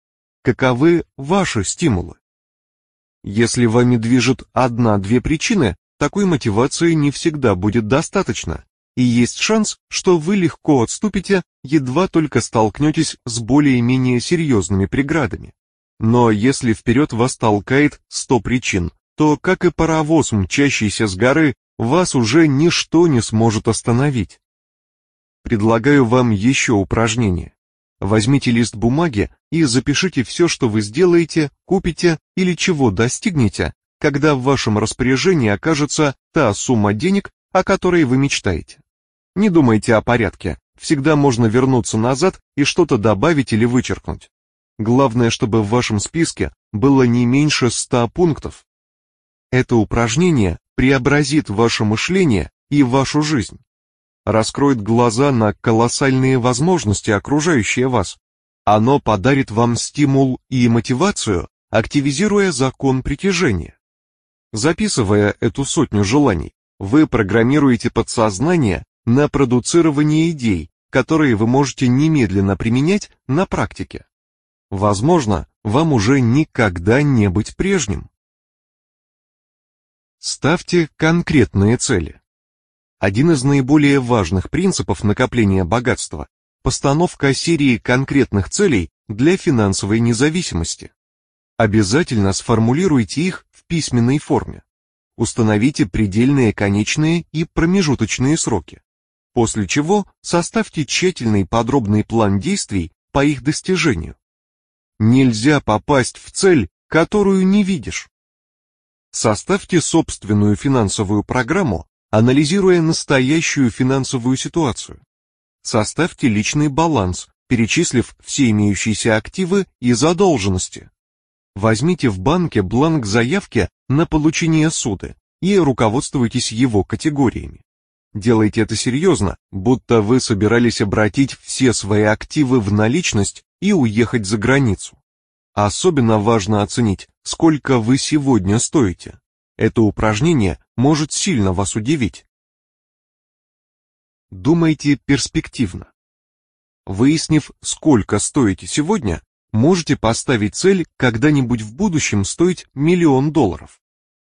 Каковы ваши стимулы? Если вами движет одна-две причины, такой мотивации не всегда будет достаточно, и есть шанс, что вы легко отступите, едва только столкнетесь с более-менее серьезными преградами. Но если вперед вас толкает сто причин, то, как и паровоз, мчащийся с горы, вас уже ничто не сможет остановить. Предлагаю вам еще упражнение. Возьмите лист бумаги и запишите все, что вы сделаете, купите или чего достигнете, когда в вашем распоряжении окажется та сумма денег, о которой вы мечтаете. Не думайте о порядке, всегда можно вернуться назад и что-то добавить или вычеркнуть. Главное, чтобы в вашем списке было не меньше 100 пунктов. Это упражнение преобразит ваше мышление и вашу жизнь. Раскроет глаза на колоссальные возможности, окружающие вас. Оно подарит вам стимул и мотивацию, активизируя закон притяжения. Записывая эту сотню желаний, вы программируете подсознание на продуцирование идей, которые вы можете немедленно применять на практике. Возможно, вам уже никогда не быть прежним. Ставьте конкретные цели. Один из наиболее важных принципов накопления богатства – постановка серии конкретных целей для финансовой независимости. Обязательно сформулируйте их в письменной форме. Установите предельные конечные и промежуточные сроки. После чего составьте тщательный подробный план действий по их достижению. Нельзя попасть в цель, которую не видишь. Составьте собственную финансовую программу, анализируя настоящую финансовую ситуацию. Составьте личный баланс, перечислив все имеющиеся активы и задолженности. Возьмите в банке бланк заявки на получение суды и руководствуйтесь его категориями. Делайте это серьезно, будто вы собирались обратить все свои активы в наличность и уехать за границу. Особенно важно оценить, сколько вы сегодня стоите. Это упражнение может сильно вас удивить. Думайте перспективно. Выяснив, сколько стоите сегодня, можете поставить цель когда-нибудь в будущем стоить миллион долларов.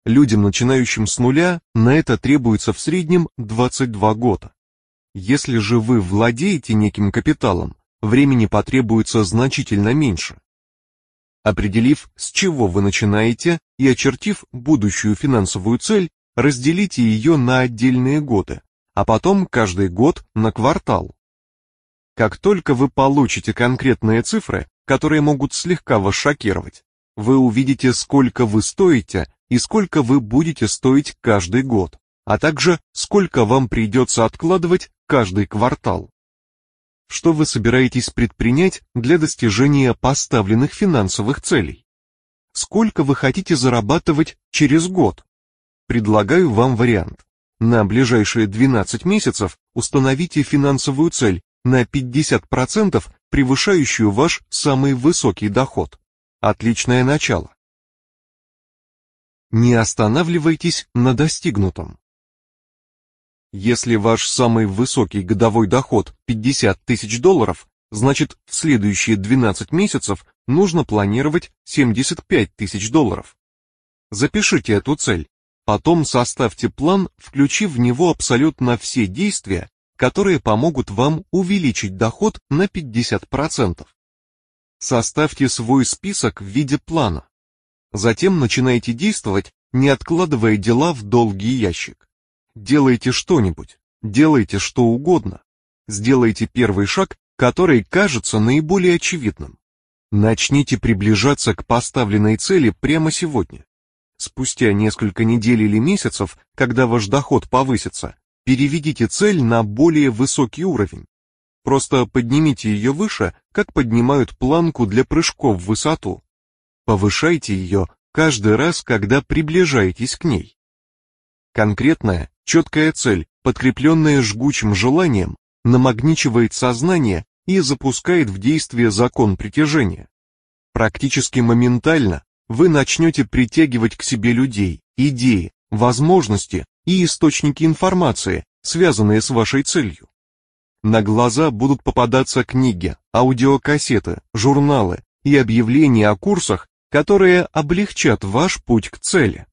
Людям, начинающим с нуля, на это требуется в среднем 22 года. Если же вы владеете неким капиталом, времени потребуется значительно меньше. Определив, с чего вы начинаете, и очертив будущую финансовую цель, разделите ее на отдельные годы, а потом каждый год на квартал. Как только вы получите конкретные цифры, которые могут слегка вас шокировать, вы увидите, сколько вы стоите и сколько вы будете стоить каждый год, а также сколько вам придется откладывать каждый квартал. Что вы собираетесь предпринять для достижения поставленных финансовых целей? Сколько вы хотите зарабатывать через год? Предлагаю вам вариант. На ближайшие 12 месяцев установите финансовую цель на 50% превышающую ваш самый высокий доход. Отличное начало. Не останавливайтесь на достигнутом. Если ваш самый высокий годовой доход 50 тысяч долларов, значит в следующие 12 месяцев нужно планировать 75 тысяч долларов. Запишите эту цель, потом составьте план, включив в него абсолютно все действия, которые помогут вам увеличить доход на 50%. Составьте свой список в виде плана. Затем начинайте действовать, не откладывая дела в долгий ящик. Делайте что-нибудь, делайте что угодно. Сделайте первый шаг, который кажется наиболее очевидным. Начните приближаться к поставленной цели прямо сегодня. Спустя несколько недель или месяцев, когда ваш доход повысится, переведите цель на более высокий уровень. Просто поднимите ее выше, как поднимают планку для прыжков в высоту. Повышайте ее каждый раз, когда приближаетесь к ней. Конкретная, четкая цель, подкрепленная жгучим желанием, намагничивает сознание и запускает в действие закон притяжения. Практически моментально вы начнете притягивать к себе людей, идеи, возможности и источники информации, связанные с вашей целью. На глаза будут попадаться книги, аудиокассеты, журналы и объявления о курсах, которые облегчат ваш путь к цели.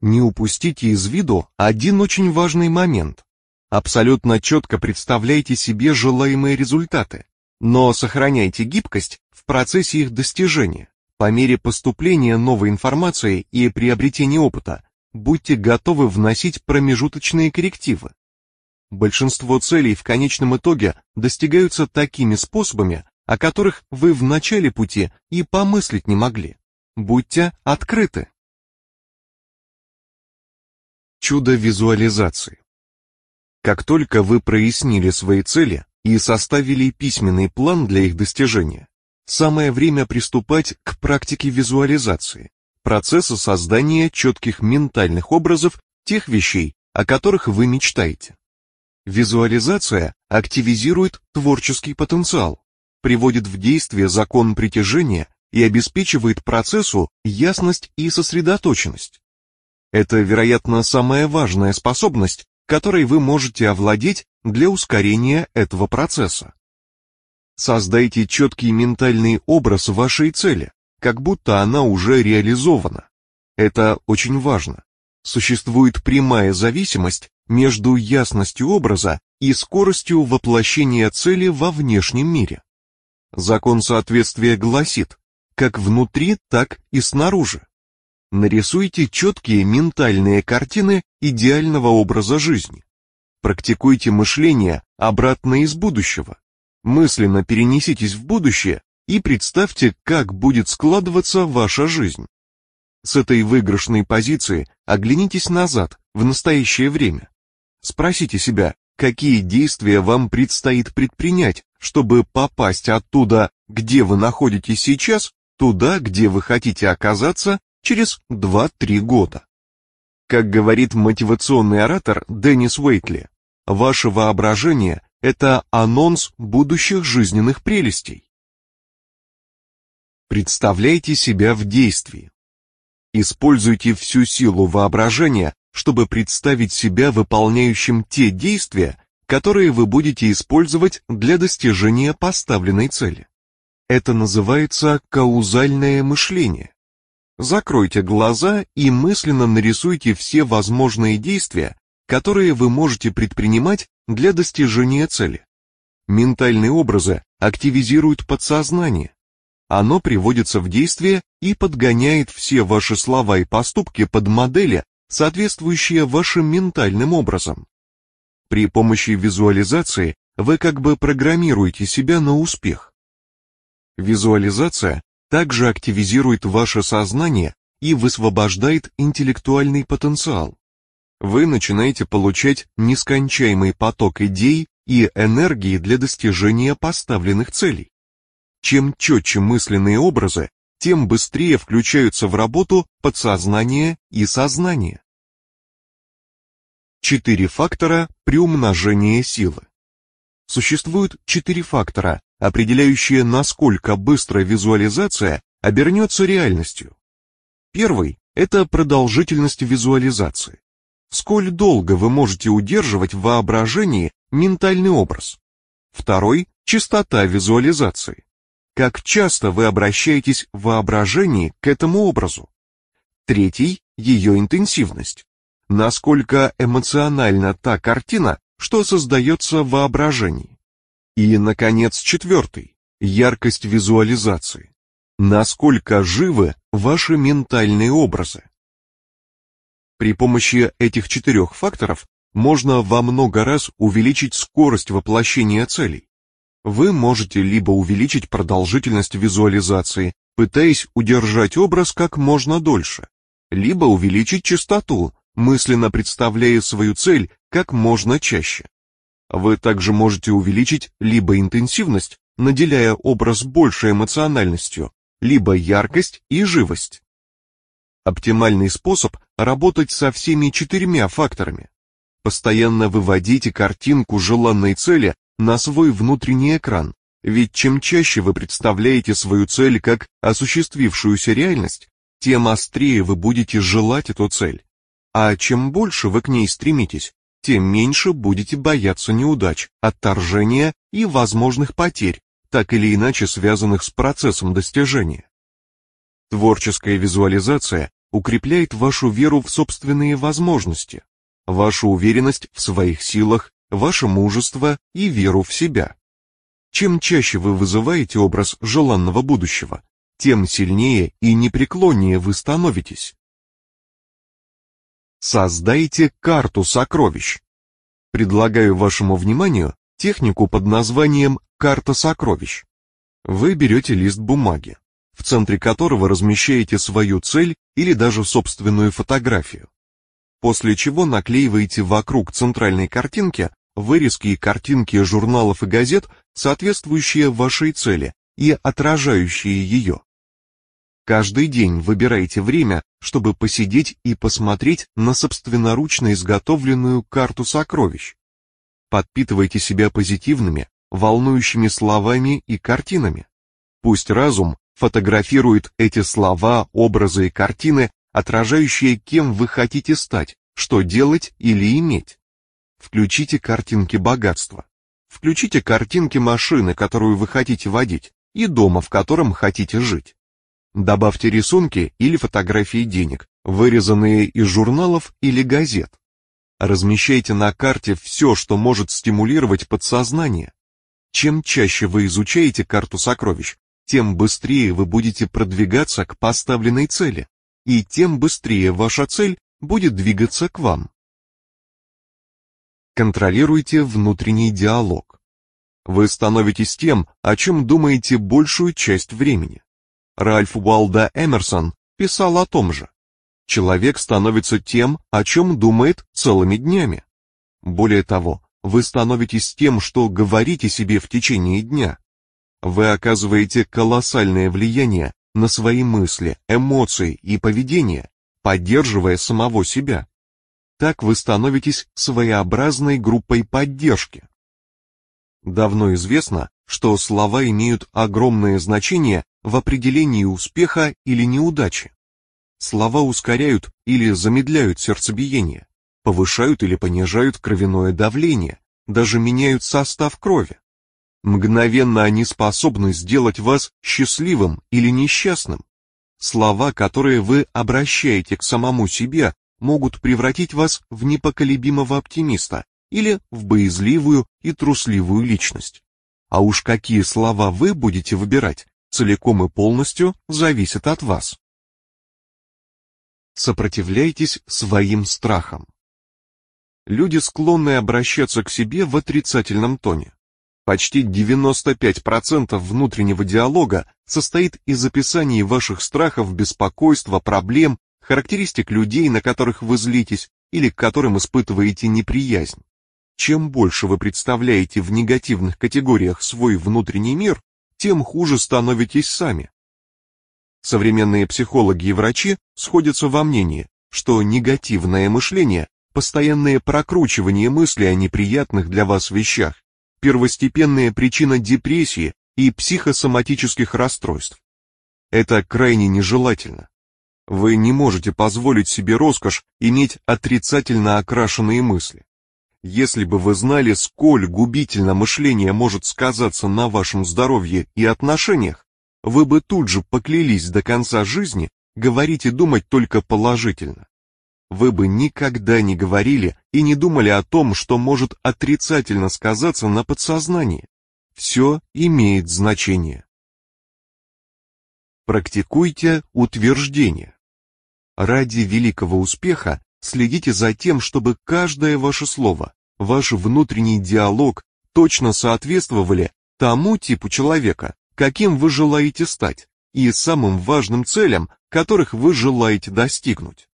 Не упустите из виду один очень важный момент. Абсолютно четко представляйте себе желаемые результаты, но сохраняйте гибкость в процессе их достижения. По мере поступления новой информации и приобретения опыта, будьте готовы вносить промежуточные коррективы. Большинство целей в конечном итоге достигаются такими способами, о которых вы в начале пути и помыслить не могли. Будьте открыты. Чудо визуализации. Как только вы прояснили свои цели и составили письменный план для их достижения, самое время приступать к практике визуализации, процесса создания четких ментальных образов тех вещей, о которых вы мечтаете. Визуализация активизирует творческий потенциал, приводит в действие закон притяжения и обеспечивает процессу ясность и сосредоточенность. Это, вероятно, самая важная способность, которой вы можете овладеть для ускорения этого процесса. Создайте четкий ментальный образ вашей цели, как будто она уже реализована. Это очень важно. Существует прямая зависимость между ясностью образа и скоростью воплощения цели во внешнем мире. Закон соответствия гласит, как внутри, так и снаружи. Нарисуйте четкие ментальные картины идеального образа жизни. Практикуйте мышление обратно из будущего. Мысленно перенеситесь в будущее и представьте, как будет складываться ваша жизнь. С этой выигрышной позиции оглянитесь назад, в настоящее время. Спросите себя, какие действия вам предстоит предпринять, чтобы попасть оттуда, где вы находитесь сейчас, туда, где вы хотите оказаться через 2-3 года. Как говорит мотивационный оратор Деннис Уэйтли, ваше воображение – это анонс будущих жизненных прелестей. Представляйте себя в действии. Используйте всю силу воображения, чтобы представить себя выполняющим те действия, которые вы будете использовать для достижения поставленной цели. Это называется каузальное мышление. Закройте глаза и мысленно нарисуйте все возможные действия, которые вы можете предпринимать для достижения цели. Ментальные образы активизируют подсознание. Оно приводится в действие и подгоняет все ваши слова и поступки под модели, соответствующие вашим ментальным образом. При помощи визуализации вы как бы программируете себя на успех. Визуализация также активизирует ваше сознание и высвобождает интеллектуальный потенциал. Вы начинаете получать нескончаемый поток идей и энергии для достижения поставленных целей. Чем четче мысленные образы, тем быстрее включаются в работу подсознание и сознание. Четыре фактора приумножения силы. Существуют четыре фактора, определяющие, насколько быстро визуализация обернется реальностью. Первый – это продолжительность визуализации. Сколь долго вы можете удерживать в воображении ментальный образ. Второй – частота визуализации. Как часто вы обращаетесь в воображении к этому образу. Третий – ее интенсивность. Насколько эмоциональна та картина, что создается в воображении. И, наконец, четвертый – яркость визуализации. Насколько живы ваши ментальные образы. При помощи этих четырех факторов можно во много раз увеличить скорость воплощения целей. Вы можете либо увеличить продолжительность визуализации, пытаясь удержать образ как можно дольше, либо увеличить частоту, мысленно представляя свою цель как можно чаще. Вы также можете увеличить либо интенсивность, наделяя образ большей эмоциональностью, либо яркость и живость. Оптимальный способ работать со всеми четырьмя факторами. Постоянно выводите картинку желанной цели на свой внутренний экран, ведь чем чаще вы представляете свою цель как осуществившуюся реальность, тем острее вы будете желать эту цель. А чем больше вы к ней стремитесь, тем меньше будете бояться неудач, отторжения и возможных потерь, так или иначе связанных с процессом достижения. Творческая визуализация укрепляет вашу веру в собственные возможности, вашу уверенность в своих силах, ваше мужество и веру в себя. Чем чаще вы вызываете образ желанного будущего, тем сильнее и непреклоннее вы становитесь. Создайте карту сокровищ. Предлагаю вашему вниманию технику под названием «Карта сокровищ». Вы берете лист бумаги, в центре которого размещаете свою цель или даже собственную фотографию. После чего наклеиваете вокруг центральной картинки вырезки и картинки журналов и газет, соответствующие вашей цели, и отражающие ее. Каждый день выбирайте время, чтобы посидеть и посмотреть на собственноручно изготовленную карту сокровищ. Подпитывайте себя позитивными, волнующими словами и картинами. Пусть разум фотографирует эти слова, образы и картины, отражающие кем вы хотите стать, что делать или иметь. Включите картинки богатства. Включите картинки машины, которую вы хотите водить, и дома, в котором хотите жить. Добавьте рисунки или фотографии денег, вырезанные из журналов или газет. Размещайте на карте все, что может стимулировать подсознание. Чем чаще вы изучаете карту сокровищ, тем быстрее вы будете продвигаться к поставленной цели, и тем быстрее ваша цель будет двигаться к вам. Контролируйте внутренний диалог. Вы становитесь тем, о чем думаете большую часть времени. Ральф Уалда Эмерсон писал о том же. Человек становится тем, о чем думает целыми днями. Более того, вы становитесь тем, что говорите себе в течение дня. Вы оказываете колоссальное влияние на свои мысли, эмоции и поведение, поддерживая самого себя. Так вы становитесь своеобразной группой поддержки. Давно известно, что слова имеют огромное значение в определении успеха или неудачи. Слова ускоряют или замедляют сердцебиение, повышают или понижают кровяное давление, даже меняют состав крови. Мгновенно они способны сделать вас счастливым или несчастным. Слова, которые вы обращаете к самому себе, могут превратить вас в непоколебимого оптимиста или в боязливую и трусливую личность. А уж какие слова вы будете выбирать, целиком и полностью зависит от вас. Сопротивляйтесь своим страхам. Люди склонны обращаться к себе в отрицательном тоне. Почти 95% внутреннего диалога состоит из описаний ваших страхов, беспокойства, проблем, характеристик людей, на которых вы злитесь или к которым испытываете неприязнь. Чем больше вы представляете в негативных категориях свой внутренний мир, тем хуже становитесь сами. Современные психологи и врачи сходятся во мнении, что негативное мышление, постоянное прокручивание мыслей о неприятных для вас вещах, первостепенная причина депрессии и психосоматических расстройств. Это крайне нежелательно. Вы не можете позволить себе роскошь иметь отрицательно окрашенные мысли. Если бы вы знали, сколь губительно мышление может сказаться на вашем здоровье и отношениях, вы бы тут же поклялись до конца жизни говорить и думать только положительно. Вы бы никогда не говорили и не думали о том, что может отрицательно сказаться на подсознании. Все имеет значение. Практикуйте утверждение. Ради великого успеха Следите за тем, чтобы каждое ваше слово, ваш внутренний диалог точно соответствовали тому типу человека, каким вы желаете стать, и самым важным целям, которых вы желаете достигнуть.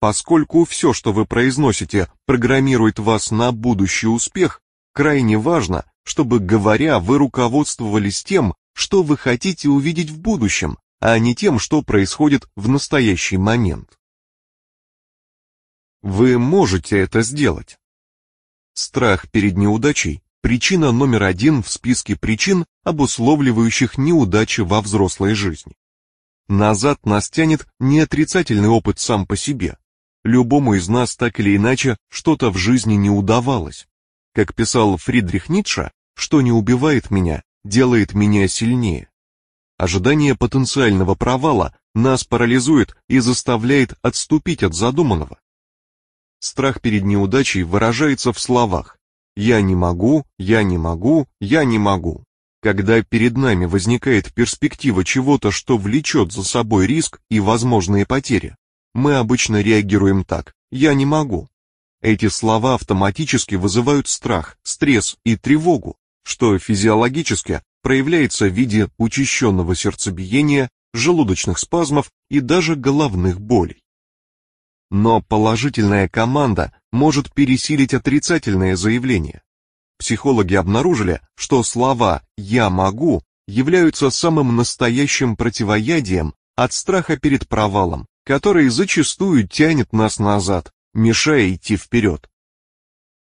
Поскольку все, что вы произносите, программирует вас на будущий успех, крайне важно, чтобы, говоря, вы руководствовались тем, что вы хотите увидеть в будущем, а не тем, что происходит в настоящий момент. Вы можете это сделать. Страх перед неудачей – причина номер один в списке причин, обусловливающих неудачи во взрослой жизни. Назад нас тянет не отрицательный опыт сам по себе. Любому из нас так или иначе что-то в жизни не удавалось. Как писал Фридрих Ницше, что не убивает меня, делает меня сильнее. Ожидание потенциального провала нас парализует и заставляет отступить от задуманного. Страх перед неудачей выражается в словах «я не могу», «я не могу», «я не могу». Когда перед нами возникает перспектива чего-то, что влечет за собой риск и возможные потери, мы обычно реагируем так «я не могу». Эти слова автоматически вызывают страх, стресс и тревогу, что физиологически проявляется в виде учащенного сердцебиения, желудочных спазмов и даже головных болей. Но положительная команда может пересилить отрицательное заявление. Психологи обнаружили, что слова «я могу» являются самым настоящим противоядием от страха перед провалом, который зачастую тянет нас назад, мешая идти вперед.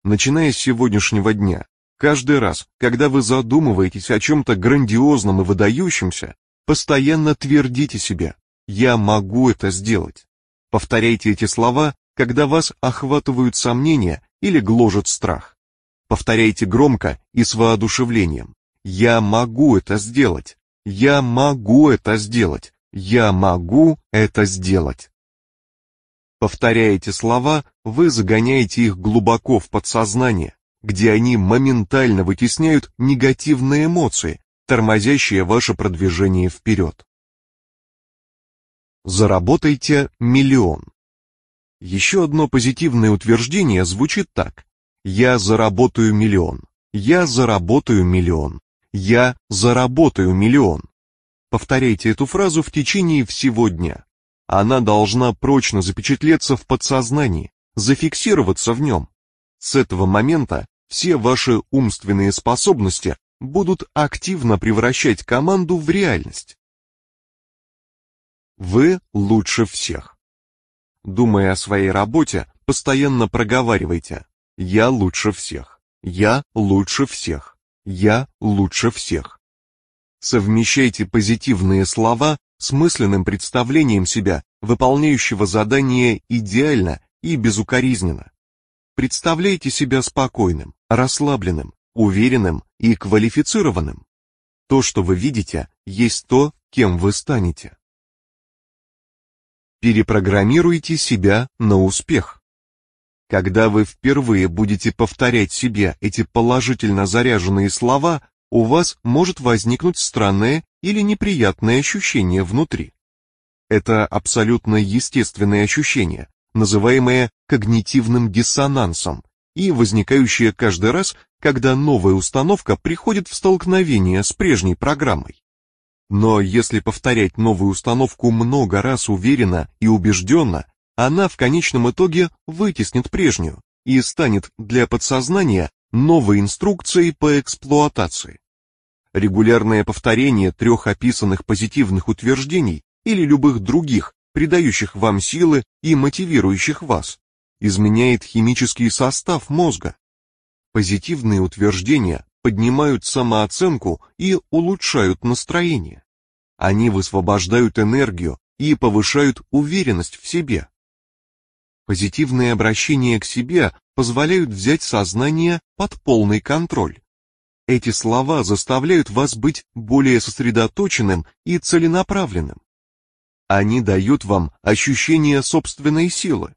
Начиная с сегодняшнего дня, каждый раз, когда вы задумываетесь о чем-то грандиозном и выдающемся, постоянно твердите себе «Я могу это сделать». Повторяйте эти слова, когда вас охватывают сомнения или гложет страх. Повторяйте громко и с воодушевлением. «Я могу это сделать! Я могу это сделать! Я могу это сделать!» Повторяя эти слова, вы загоняете их глубоко в подсознание, где они моментально вытесняют негативные эмоции, тормозящие ваше продвижение вперед. Заработайте миллион. Еще одно позитивное утверждение звучит так. Я заработаю миллион. Я заработаю миллион. Я заработаю миллион. Повторяйте эту фразу в течение всего дня. Она должна прочно запечатлеться в подсознании, зафиксироваться в нем. С этого момента все ваши умственные способности будут активно превращать команду в реальность. Вы лучше всех. Думая о своей работе, постоянно проговаривайте «Я лучше всех», «Я лучше всех», «Я лучше всех». Совмещайте позитивные слова с мысленным представлением себя, выполняющего задание идеально и безукоризненно. Представляйте себя спокойным, расслабленным, уверенным и квалифицированным. То, что вы видите, есть то, кем вы станете. Перепрограммируйте себя на успех. Когда вы впервые будете повторять себе эти положительно заряженные слова, у вас может возникнуть странное или неприятное ощущение внутри. Это абсолютно естественное ощущение, называемое когнитивным диссонансом, и возникающее каждый раз, когда новая установка приходит в столкновение с прежней программой. Но если повторять новую установку много раз уверенно и убежденно, она в конечном итоге вытеснит прежнюю и станет для подсознания новой инструкцией по эксплуатации. Регулярное повторение трех описанных позитивных утверждений или любых других, придающих вам силы и мотивирующих вас, изменяет химический состав мозга. Позитивные утверждения поднимают самооценку и улучшают настроение. Они высвобождают энергию и повышают уверенность в себе. Позитивные обращения к себе позволяют взять сознание под полный контроль. Эти слова заставляют вас быть более сосредоточенным и целенаправленным. Они дают вам ощущение собственной силы.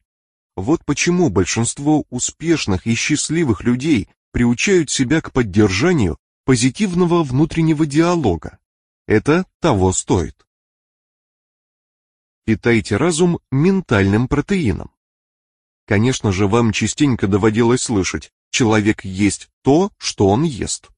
Вот почему большинство успешных и счастливых людей приучают себя к поддержанию позитивного внутреннего диалога. Это того стоит. Питайте разум ментальным протеином. Конечно же, вам частенько доводилось слышать, человек есть то, что он ест.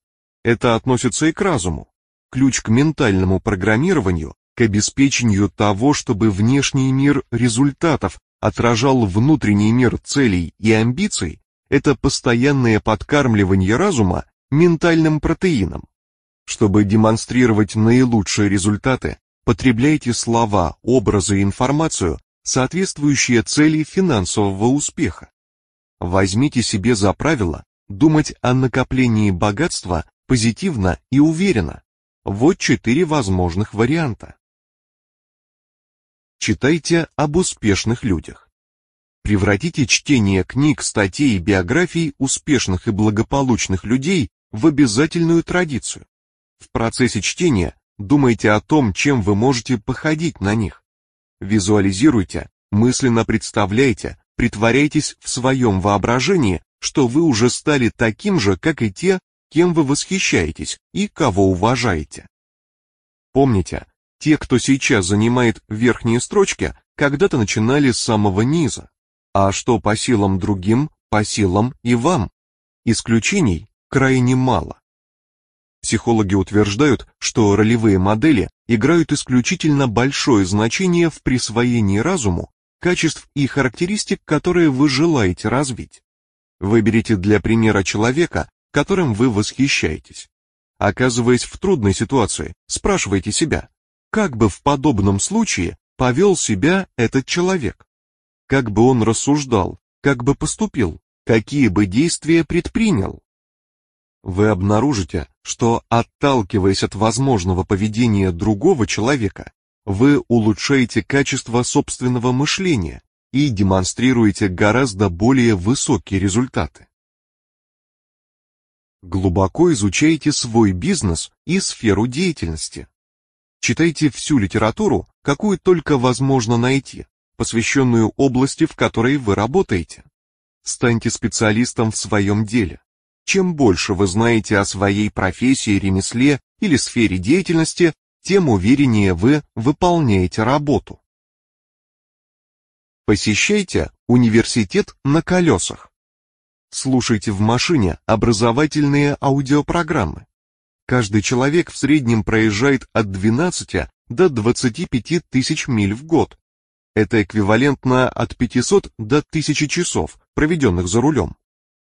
Это относится и к разуму. Ключ к ментальному программированию, к обеспечению того, чтобы внешний мир результатов отражал внутренний мир целей и амбиций, это постоянное подкармливание разума ментальным протеином. Чтобы демонстрировать наилучшие результаты, потребляйте слова, образы и информацию, соответствующие цели финансового успеха. Возьмите себе за правило думать о накоплении богатства позитивно и уверенно. Вот четыре возможных варианта. Читайте об успешных людях. Превратите чтение книг, статей и биографий успешных и благополучных людей в обязательную традицию. В процессе чтения думайте о том, чем вы можете походить на них. Визуализируйте, мысленно представляйте, притворяйтесь в своем воображении, что вы уже стали таким же, как и те, кем вы восхищаетесь и кого уважаете. Помните, те, кто сейчас занимает верхние строчки, когда-то начинали с самого низа. А что по силам другим, по силам и вам. Исключений крайне мало. Психологи утверждают, что ролевые модели играют исключительно большое значение в присвоении разуму качеств и характеристик, которые вы желаете развить. Выберите для примера человека, которым вы восхищаетесь. Оказываясь в трудной ситуации, спрашивайте себя, как бы в подобном случае повел себя этот человек? Как бы он рассуждал, как бы поступил, какие бы действия предпринял? Вы обнаружите, что отталкиваясь от возможного поведения другого человека, вы улучшаете качество собственного мышления и демонстрируете гораздо более высокие результаты. Глубоко изучайте свой бизнес и сферу деятельности. Читайте всю литературу, какую только возможно найти, посвященную области, в которой вы работаете. Станьте специалистом в своем деле. Чем больше вы знаете о своей профессии, ремесле или сфере деятельности, тем увереннее вы выполняете работу. Посещайте университет на колесах. Слушайте в машине образовательные аудиопрограммы. Каждый человек в среднем проезжает от 12 до 25 тысяч миль в год. Это эквивалентно от 500 до 1000 часов, проведенных за рулем.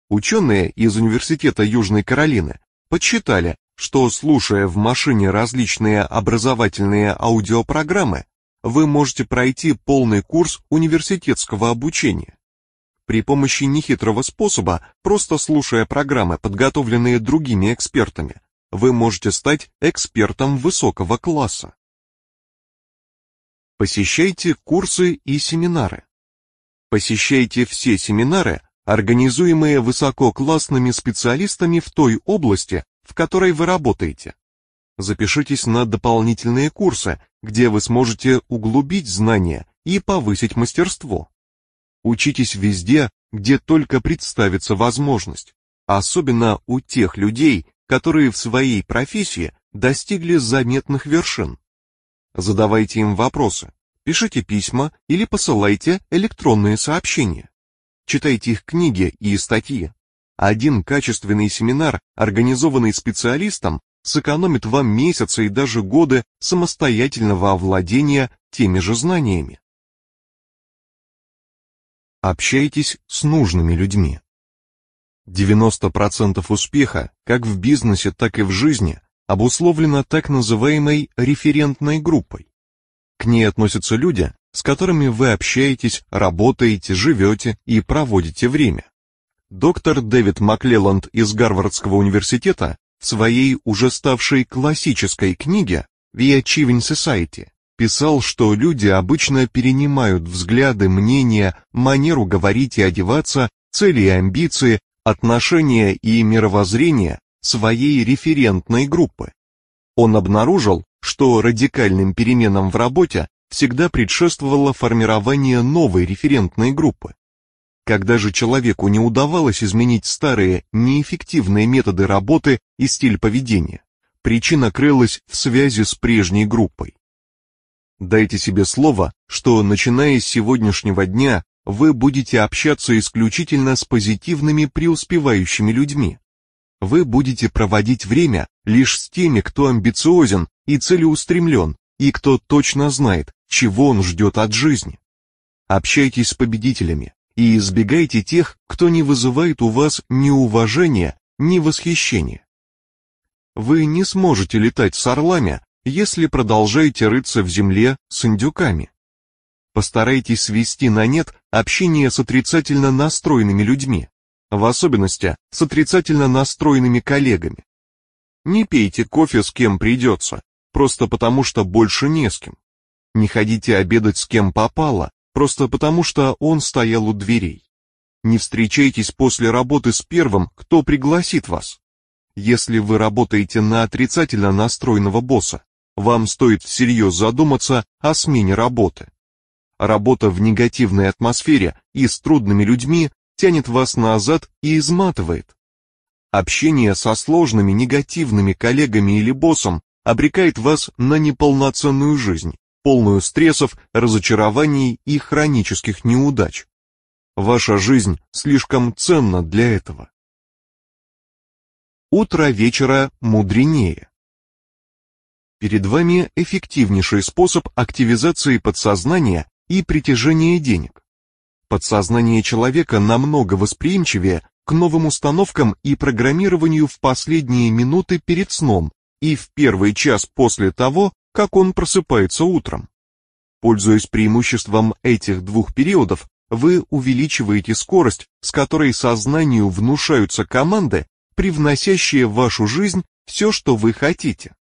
Ученые из Университета Южной Каролины подсчитали, что слушая в машине различные образовательные аудиопрограммы, вы можете пройти полный курс университетского обучения. При помощи нехитрого способа, просто слушая программы, подготовленные другими экспертами, вы можете стать экспертом высокого класса. Посещайте курсы и семинары. Посещайте все семинары, организуемые высококлассными специалистами в той области, в которой вы работаете. Запишитесь на дополнительные курсы, где вы сможете углубить знания и повысить мастерство. Учитесь везде, где только представится возможность, особенно у тех людей, которые в своей профессии достигли заметных вершин. Задавайте им вопросы, пишите письма или посылайте электронные сообщения. Читайте их книги и статьи. Один качественный семинар, организованный специалистом, сэкономит вам месяцы и даже годы самостоятельного овладения теми же знаниями. Общайтесь с нужными людьми. 90% успеха, как в бизнесе, так и в жизни, обусловлено так называемой референтной группой. К ней относятся люди, с которыми вы общаетесь, работаете, живете и проводите время. Доктор Дэвид Маклелланд из Гарвардского университета в своей уже ставшей классической книге The Achieving Society писал, что люди обычно перенимают взгляды, мнения, манеру говорить и одеваться, цели и амбиции, отношения и мировоззрение своей референтной группы. Он обнаружил, что радикальным переменам в работе всегда предшествовало формирование новой референтной группы. Когда же человеку не удавалось изменить старые, неэффективные методы работы и стиль поведения, причина крылась в связи с прежней группой. Дайте себе слово, что начиная с сегодняшнего дня вы будете общаться исключительно с позитивными преуспевающими людьми. Вы будете проводить время лишь с теми, кто амбициозен и целеустремлен, и кто точно знает, чего он ждет от жизни. Общайтесь с победителями и избегайте тех, кто не вызывает у вас ни уважения, ни восхищения. Вы не сможете летать с орлами, если продолжаете рыться в земле с индюками. Постарайтесь свести на нет общение с отрицательно настроенными людьми, в особенности с отрицательно настроенными коллегами. Не пейте кофе с кем придется, просто потому что больше не с кем. Не ходите обедать с кем попало, просто потому что он стоял у дверей. Не встречайтесь после работы с первым, кто пригласит вас. Если вы работаете на отрицательно настроенного босса, вам стоит всерьез задуматься о смене работы. Работа в негативной атмосфере и с трудными людьми тянет вас назад и изматывает. Общение со сложными негативными коллегами или боссом обрекает вас на неполноценную жизнь, полную стрессов, разочарований и хронических неудач. Ваша жизнь слишком ценна для этого. Утро вечера мудренее. Перед вами эффективнейший способ активизации подсознания и притяжения денег. Подсознание человека намного восприимчивее к новым установкам и программированию в последние минуты перед сном и в первый час после того, как он просыпается утром. Пользуясь преимуществом этих двух периодов, вы увеличиваете скорость, с которой сознанию внушаются команды, привносящие в вашу жизнь все, что вы хотите.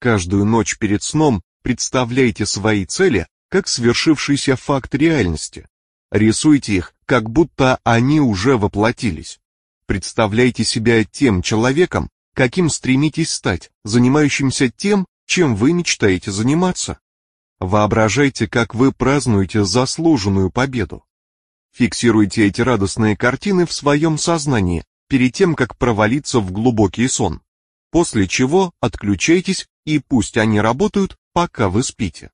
Каждую ночь перед сном представляйте свои цели как свершившийся факт реальности. Рисуйте их, как будто они уже воплотились. Представляйте себя тем человеком, каким стремитесь стать, занимающимся тем, чем вы мечтаете заниматься. Воображайте, как вы празднуете заслуженную победу. Фиксируйте эти радостные картины в своем сознании перед тем, как провалиться в глубокий сон, после чего отключайтесь и пусть они работают, пока вы спите.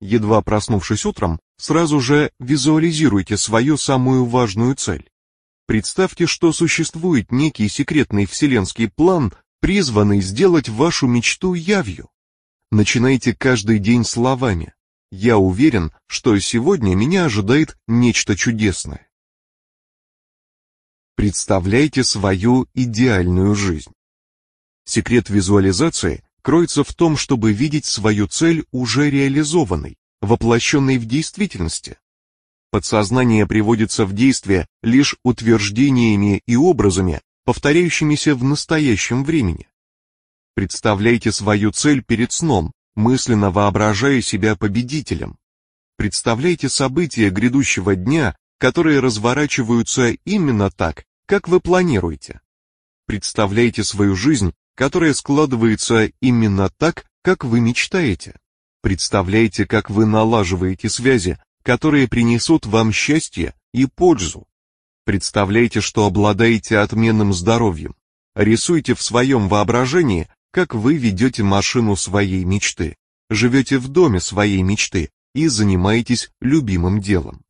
Едва проснувшись утром, сразу же визуализируйте свою самую важную цель. Представьте, что существует некий секретный вселенский план, призванный сделать вашу мечту явью. Начинайте каждый день словами «Я уверен, что сегодня меня ожидает нечто чудесное». Представляйте свою идеальную жизнь. Секрет визуализации кроется в том, чтобы видеть свою цель уже реализованной, воплощенной в действительности. Подсознание приводится в действие лишь утверждениями и образами, повторяющимися в настоящем времени. Представляйте свою цель перед сном, мысленно воображая себя победителем. Представляйте события грядущего дня, которые разворачиваются именно так, как вы планируете. Представляйте свою жизнь, которая складывается именно так, как вы мечтаете. Представляйте, как вы налаживаете связи, которые принесут вам счастье и пользу. Представляйте, что обладаете отменным здоровьем. Рисуйте в своем воображении как вы ведете машину своей мечты, живете в доме своей мечты и занимаетесь любимым делом.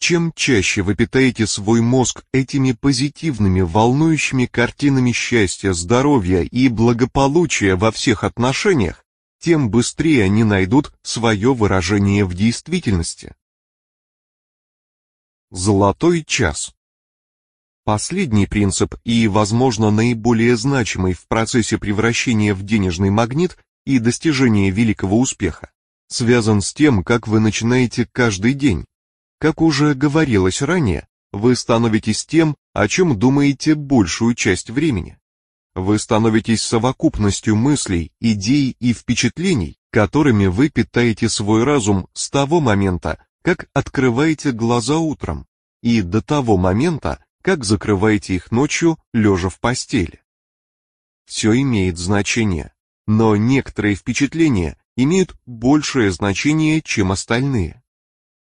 Чем чаще вы питаете свой мозг этими позитивными, волнующими картинами счастья, здоровья и благополучия во всех отношениях, тем быстрее они найдут свое выражение в действительности. Золотой час Последний принцип и, возможно, наиболее значимый в процессе превращения в денежный магнит и достижения великого успеха, связан с тем, как вы начинаете каждый день. Как уже говорилось ранее, вы становитесь тем, о чем думаете большую часть времени. Вы становитесь совокупностью мыслей, идей и впечатлений, которыми вы питаете свой разум с того момента, как открываете глаза утром, и до того момента, как закрываете их ночью, лежа в постели. Все имеет значение, но некоторые впечатления имеют большее значение, чем остальные.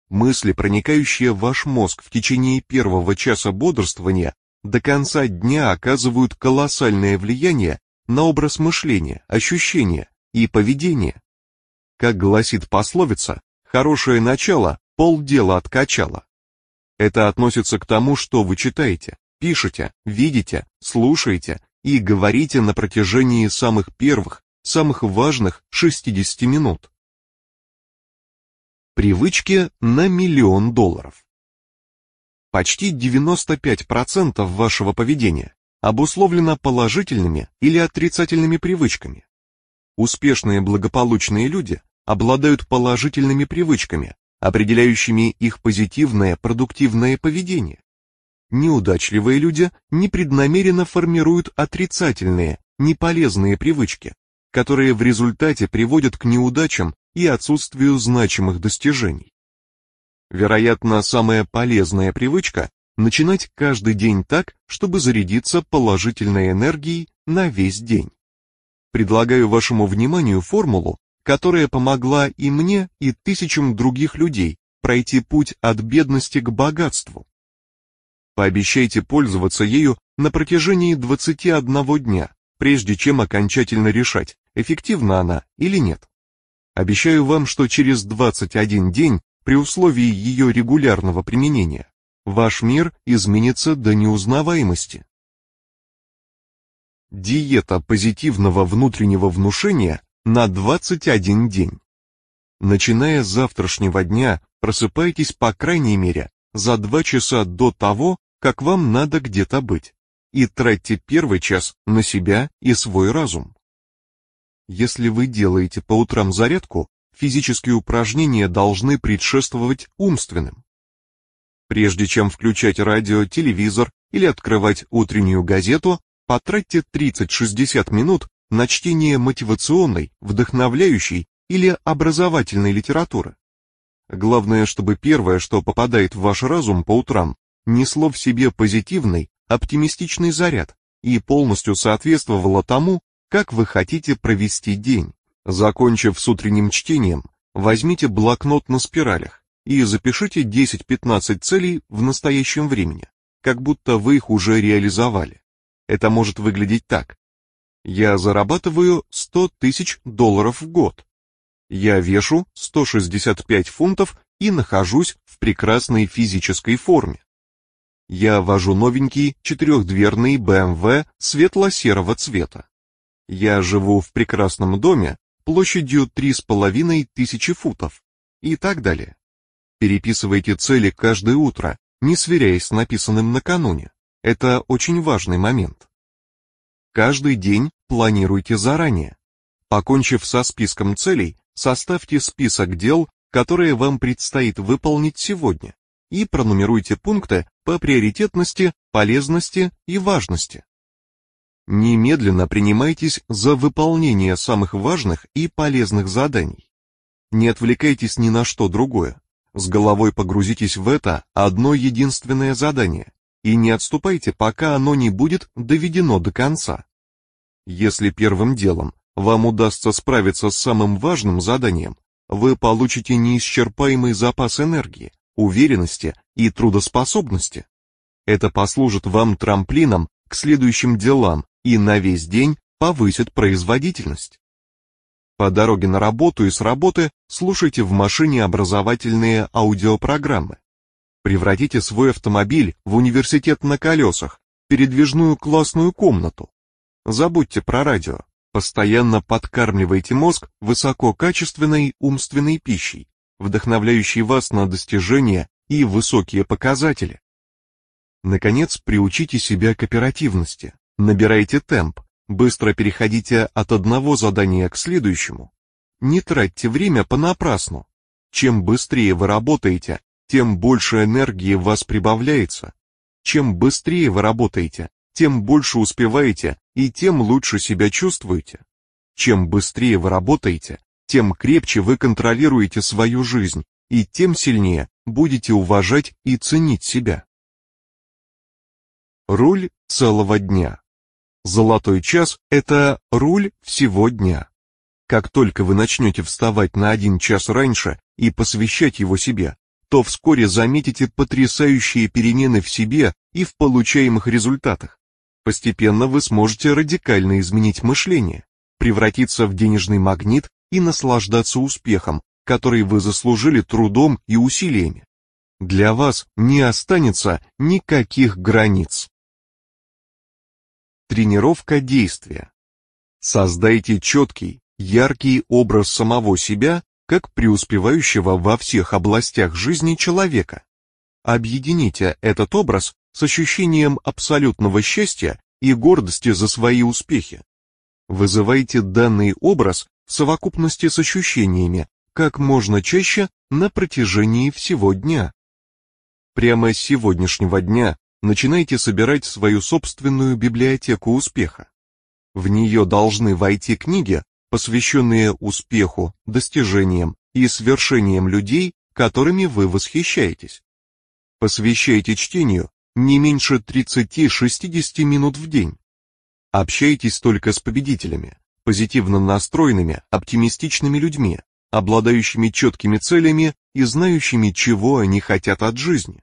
Мысли, проникающие в ваш мозг в течение первого часа бодрствования, до конца дня оказывают колоссальное влияние на образ мышления, ощущения и поведения. Как гласит пословица, хорошее начало полдела откачало. Это относится к тому, что вы читаете, пишете, видите, слушаете и говорите на протяжении самых первых, самых важных 60 минут. Привычки на миллион долларов. Почти 95% вашего поведения обусловлено положительными или отрицательными привычками. Успешные благополучные люди обладают положительными привычками, определяющими их позитивное продуктивное поведение. Неудачливые люди непреднамеренно формируют отрицательные, неполезные привычки, которые в результате приводят к неудачам и отсутствию значимых достижений. Вероятно, самая полезная привычка – начинать каждый день так, чтобы зарядиться положительной энергией на весь день. Предлагаю вашему вниманию формулу, которая помогла и мне, и тысячам других людей пройти путь от бедности к богатству. Пообещайте пользоваться ею на протяжении 21 дня, прежде чем окончательно решать, эффективна она или нет. Обещаю вам, что через 21 день, при условии ее регулярного применения, ваш мир изменится до неузнаваемости. Диета позитивного внутреннего внушения на 21 день. Начиная с завтрашнего дня, просыпайтесь по крайней мере за 2 часа до того, как вам надо где-то быть, и тратьте первый час на себя и свой разум. Если вы делаете по утрам зарядку, физические упражнения должны предшествовать умственным. Прежде чем включать радио, телевизор или открывать утреннюю газету, потратьте 30-60 минут на чтение мотивационной, вдохновляющей или образовательной литературы. Главное, чтобы первое, что попадает в ваш разум по утрам, несло в себе позитивный, оптимистичный заряд и полностью соответствовало тому, как вы хотите провести день. Закончив с утренним чтением, возьмите блокнот на спиралях и запишите 10-15 целей в настоящем времени, как будто вы их уже реализовали. Это может выглядеть так. Я зарабатываю 100 тысяч долларов в год. Я вешу 165 фунтов и нахожусь в прекрасной физической форме. Я вожу новенький четырехдверный BMW светло-серого цвета. Я живу в прекрасном доме площадью три с половиной тысячи футов и так далее. Переписывайте цели каждое утро, не сверяясь с написанным накануне. Это очень важный момент. Каждый день планируйте заранее. Покончив со списком целей, составьте список дел, которые вам предстоит выполнить сегодня, и пронумеруйте пункты по приоритетности, полезности и важности. Немедленно принимайтесь за выполнение самых важных и полезных заданий. Не отвлекайтесь ни на что другое. С головой погрузитесь в это одно единственное задание и не отступайте, пока оно не будет доведено до конца. Если первым делом вам удастся справиться с самым важным заданием, вы получите неисчерпаемый запас энергии, уверенности и трудоспособности. Это послужит вам трамплином к следующим делам и на весь день повысит производительность. По дороге на работу и с работы слушайте в машине образовательные аудиопрограммы. Превратите свой автомобиль в университет на колесах, передвижную классную комнату. Забудьте про радио. Постоянно подкармливайте мозг высококачественной умственной пищей, вдохновляющей вас на достижения и высокие показатели. Наконец, приучите себя к оперативности. Набирайте темп, быстро переходите от одного задания к следующему. Не тратьте время понапрасну. Чем быстрее вы работаете, тем больше энергии в вас прибавляется. Чем быстрее вы работаете, тем больше успеваете и тем лучше себя чувствуете. Чем быстрее вы работаете, тем крепче вы контролируете свою жизнь и тем сильнее будете уважать и ценить себя. Руль целого дня. Золотой час – это руль всего дня. Как только вы начнете вставать на один час раньше и посвящать его себе, то вскоре заметите потрясающие перемены в себе и в получаемых результатах. Постепенно вы сможете радикально изменить мышление, превратиться в денежный магнит и наслаждаться успехом, который вы заслужили трудом и усилиями. Для вас не останется никаких границ. Тренировка действия. Создайте четкий, яркий образ самого себя как преуспевающего во всех областях жизни человека. Объедините этот образ с ощущением абсолютного счастья и гордости за свои успехи. Вызывайте данный образ в совокупности с ощущениями как можно чаще на протяжении всего дня. Прямо с сегодняшнего дня начинайте собирать свою собственную библиотеку успеха. В нее должны войти книги, посвященные успеху, достижениям и свершениям людей, которыми вы восхищаетесь. Посвящайте чтению не меньше 30-60 минут в день. Общайтесь только с победителями, позитивно настроенными, оптимистичными людьми, обладающими четкими целями и знающими, чего они хотят от жизни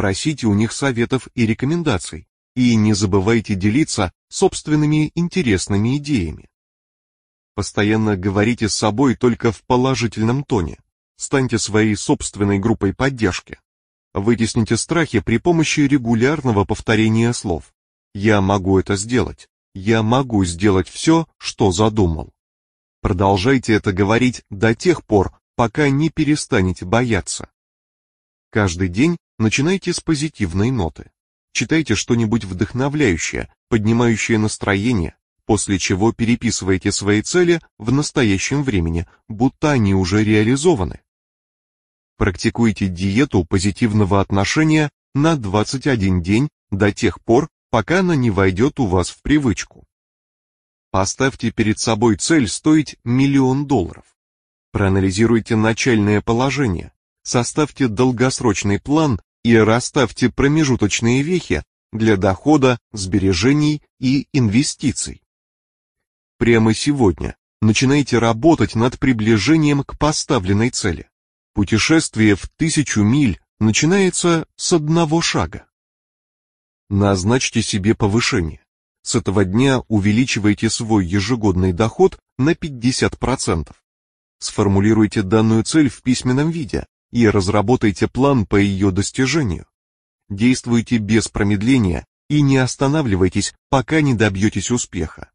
просите у них советов и рекомендаций, и не забывайте делиться собственными интересными идеями. Постоянно говорите с собой только в положительном тоне. Станьте своей собственной группой поддержки. Вытесните страхи при помощи регулярного повторения слов. Я могу это сделать. Я могу сделать все, что задумал. Продолжайте это говорить до тех пор, пока не перестанете бояться. Каждый день начинайте с позитивной ноты. читайте что-нибудь вдохновляющее, поднимающее настроение, после чего переписывайте свои цели в настоящем времени, будто они уже реализованы. Практикуйте диету позитивного отношения на 21 день до тех пор, пока она не войдет у вас в привычку. Поставьте перед собой цель стоить миллион долларов. Проанализируйте начальное положение, составьте долгосрочный план и расставьте промежуточные вехи для дохода, сбережений и инвестиций. Прямо сегодня начинайте работать над приближением к поставленной цели. Путешествие в тысячу миль начинается с одного шага. Назначьте себе повышение. С этого дня увеличивайте свой ежегодный доход на 50%. Сформулируйте данную цель в письменном виде и разработайте план по ее достижению. Действуйте без промедления и не останавливайтесь, пока не добьетесь успеха.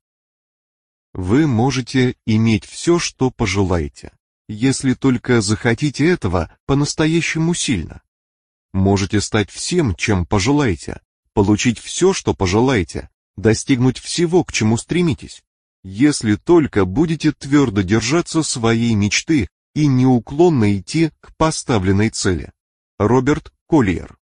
Вы можете иметь все, что пожелаете, если только захотите этого по-настоящему сильно. Можете стать всем, чем пожелаете, получить все, что пожелаете, достигнуть всего, к чему стремитесь, если только будете твердо держаться своей мечты и неуклонно идти к поставленной цели. Роберт Коллиер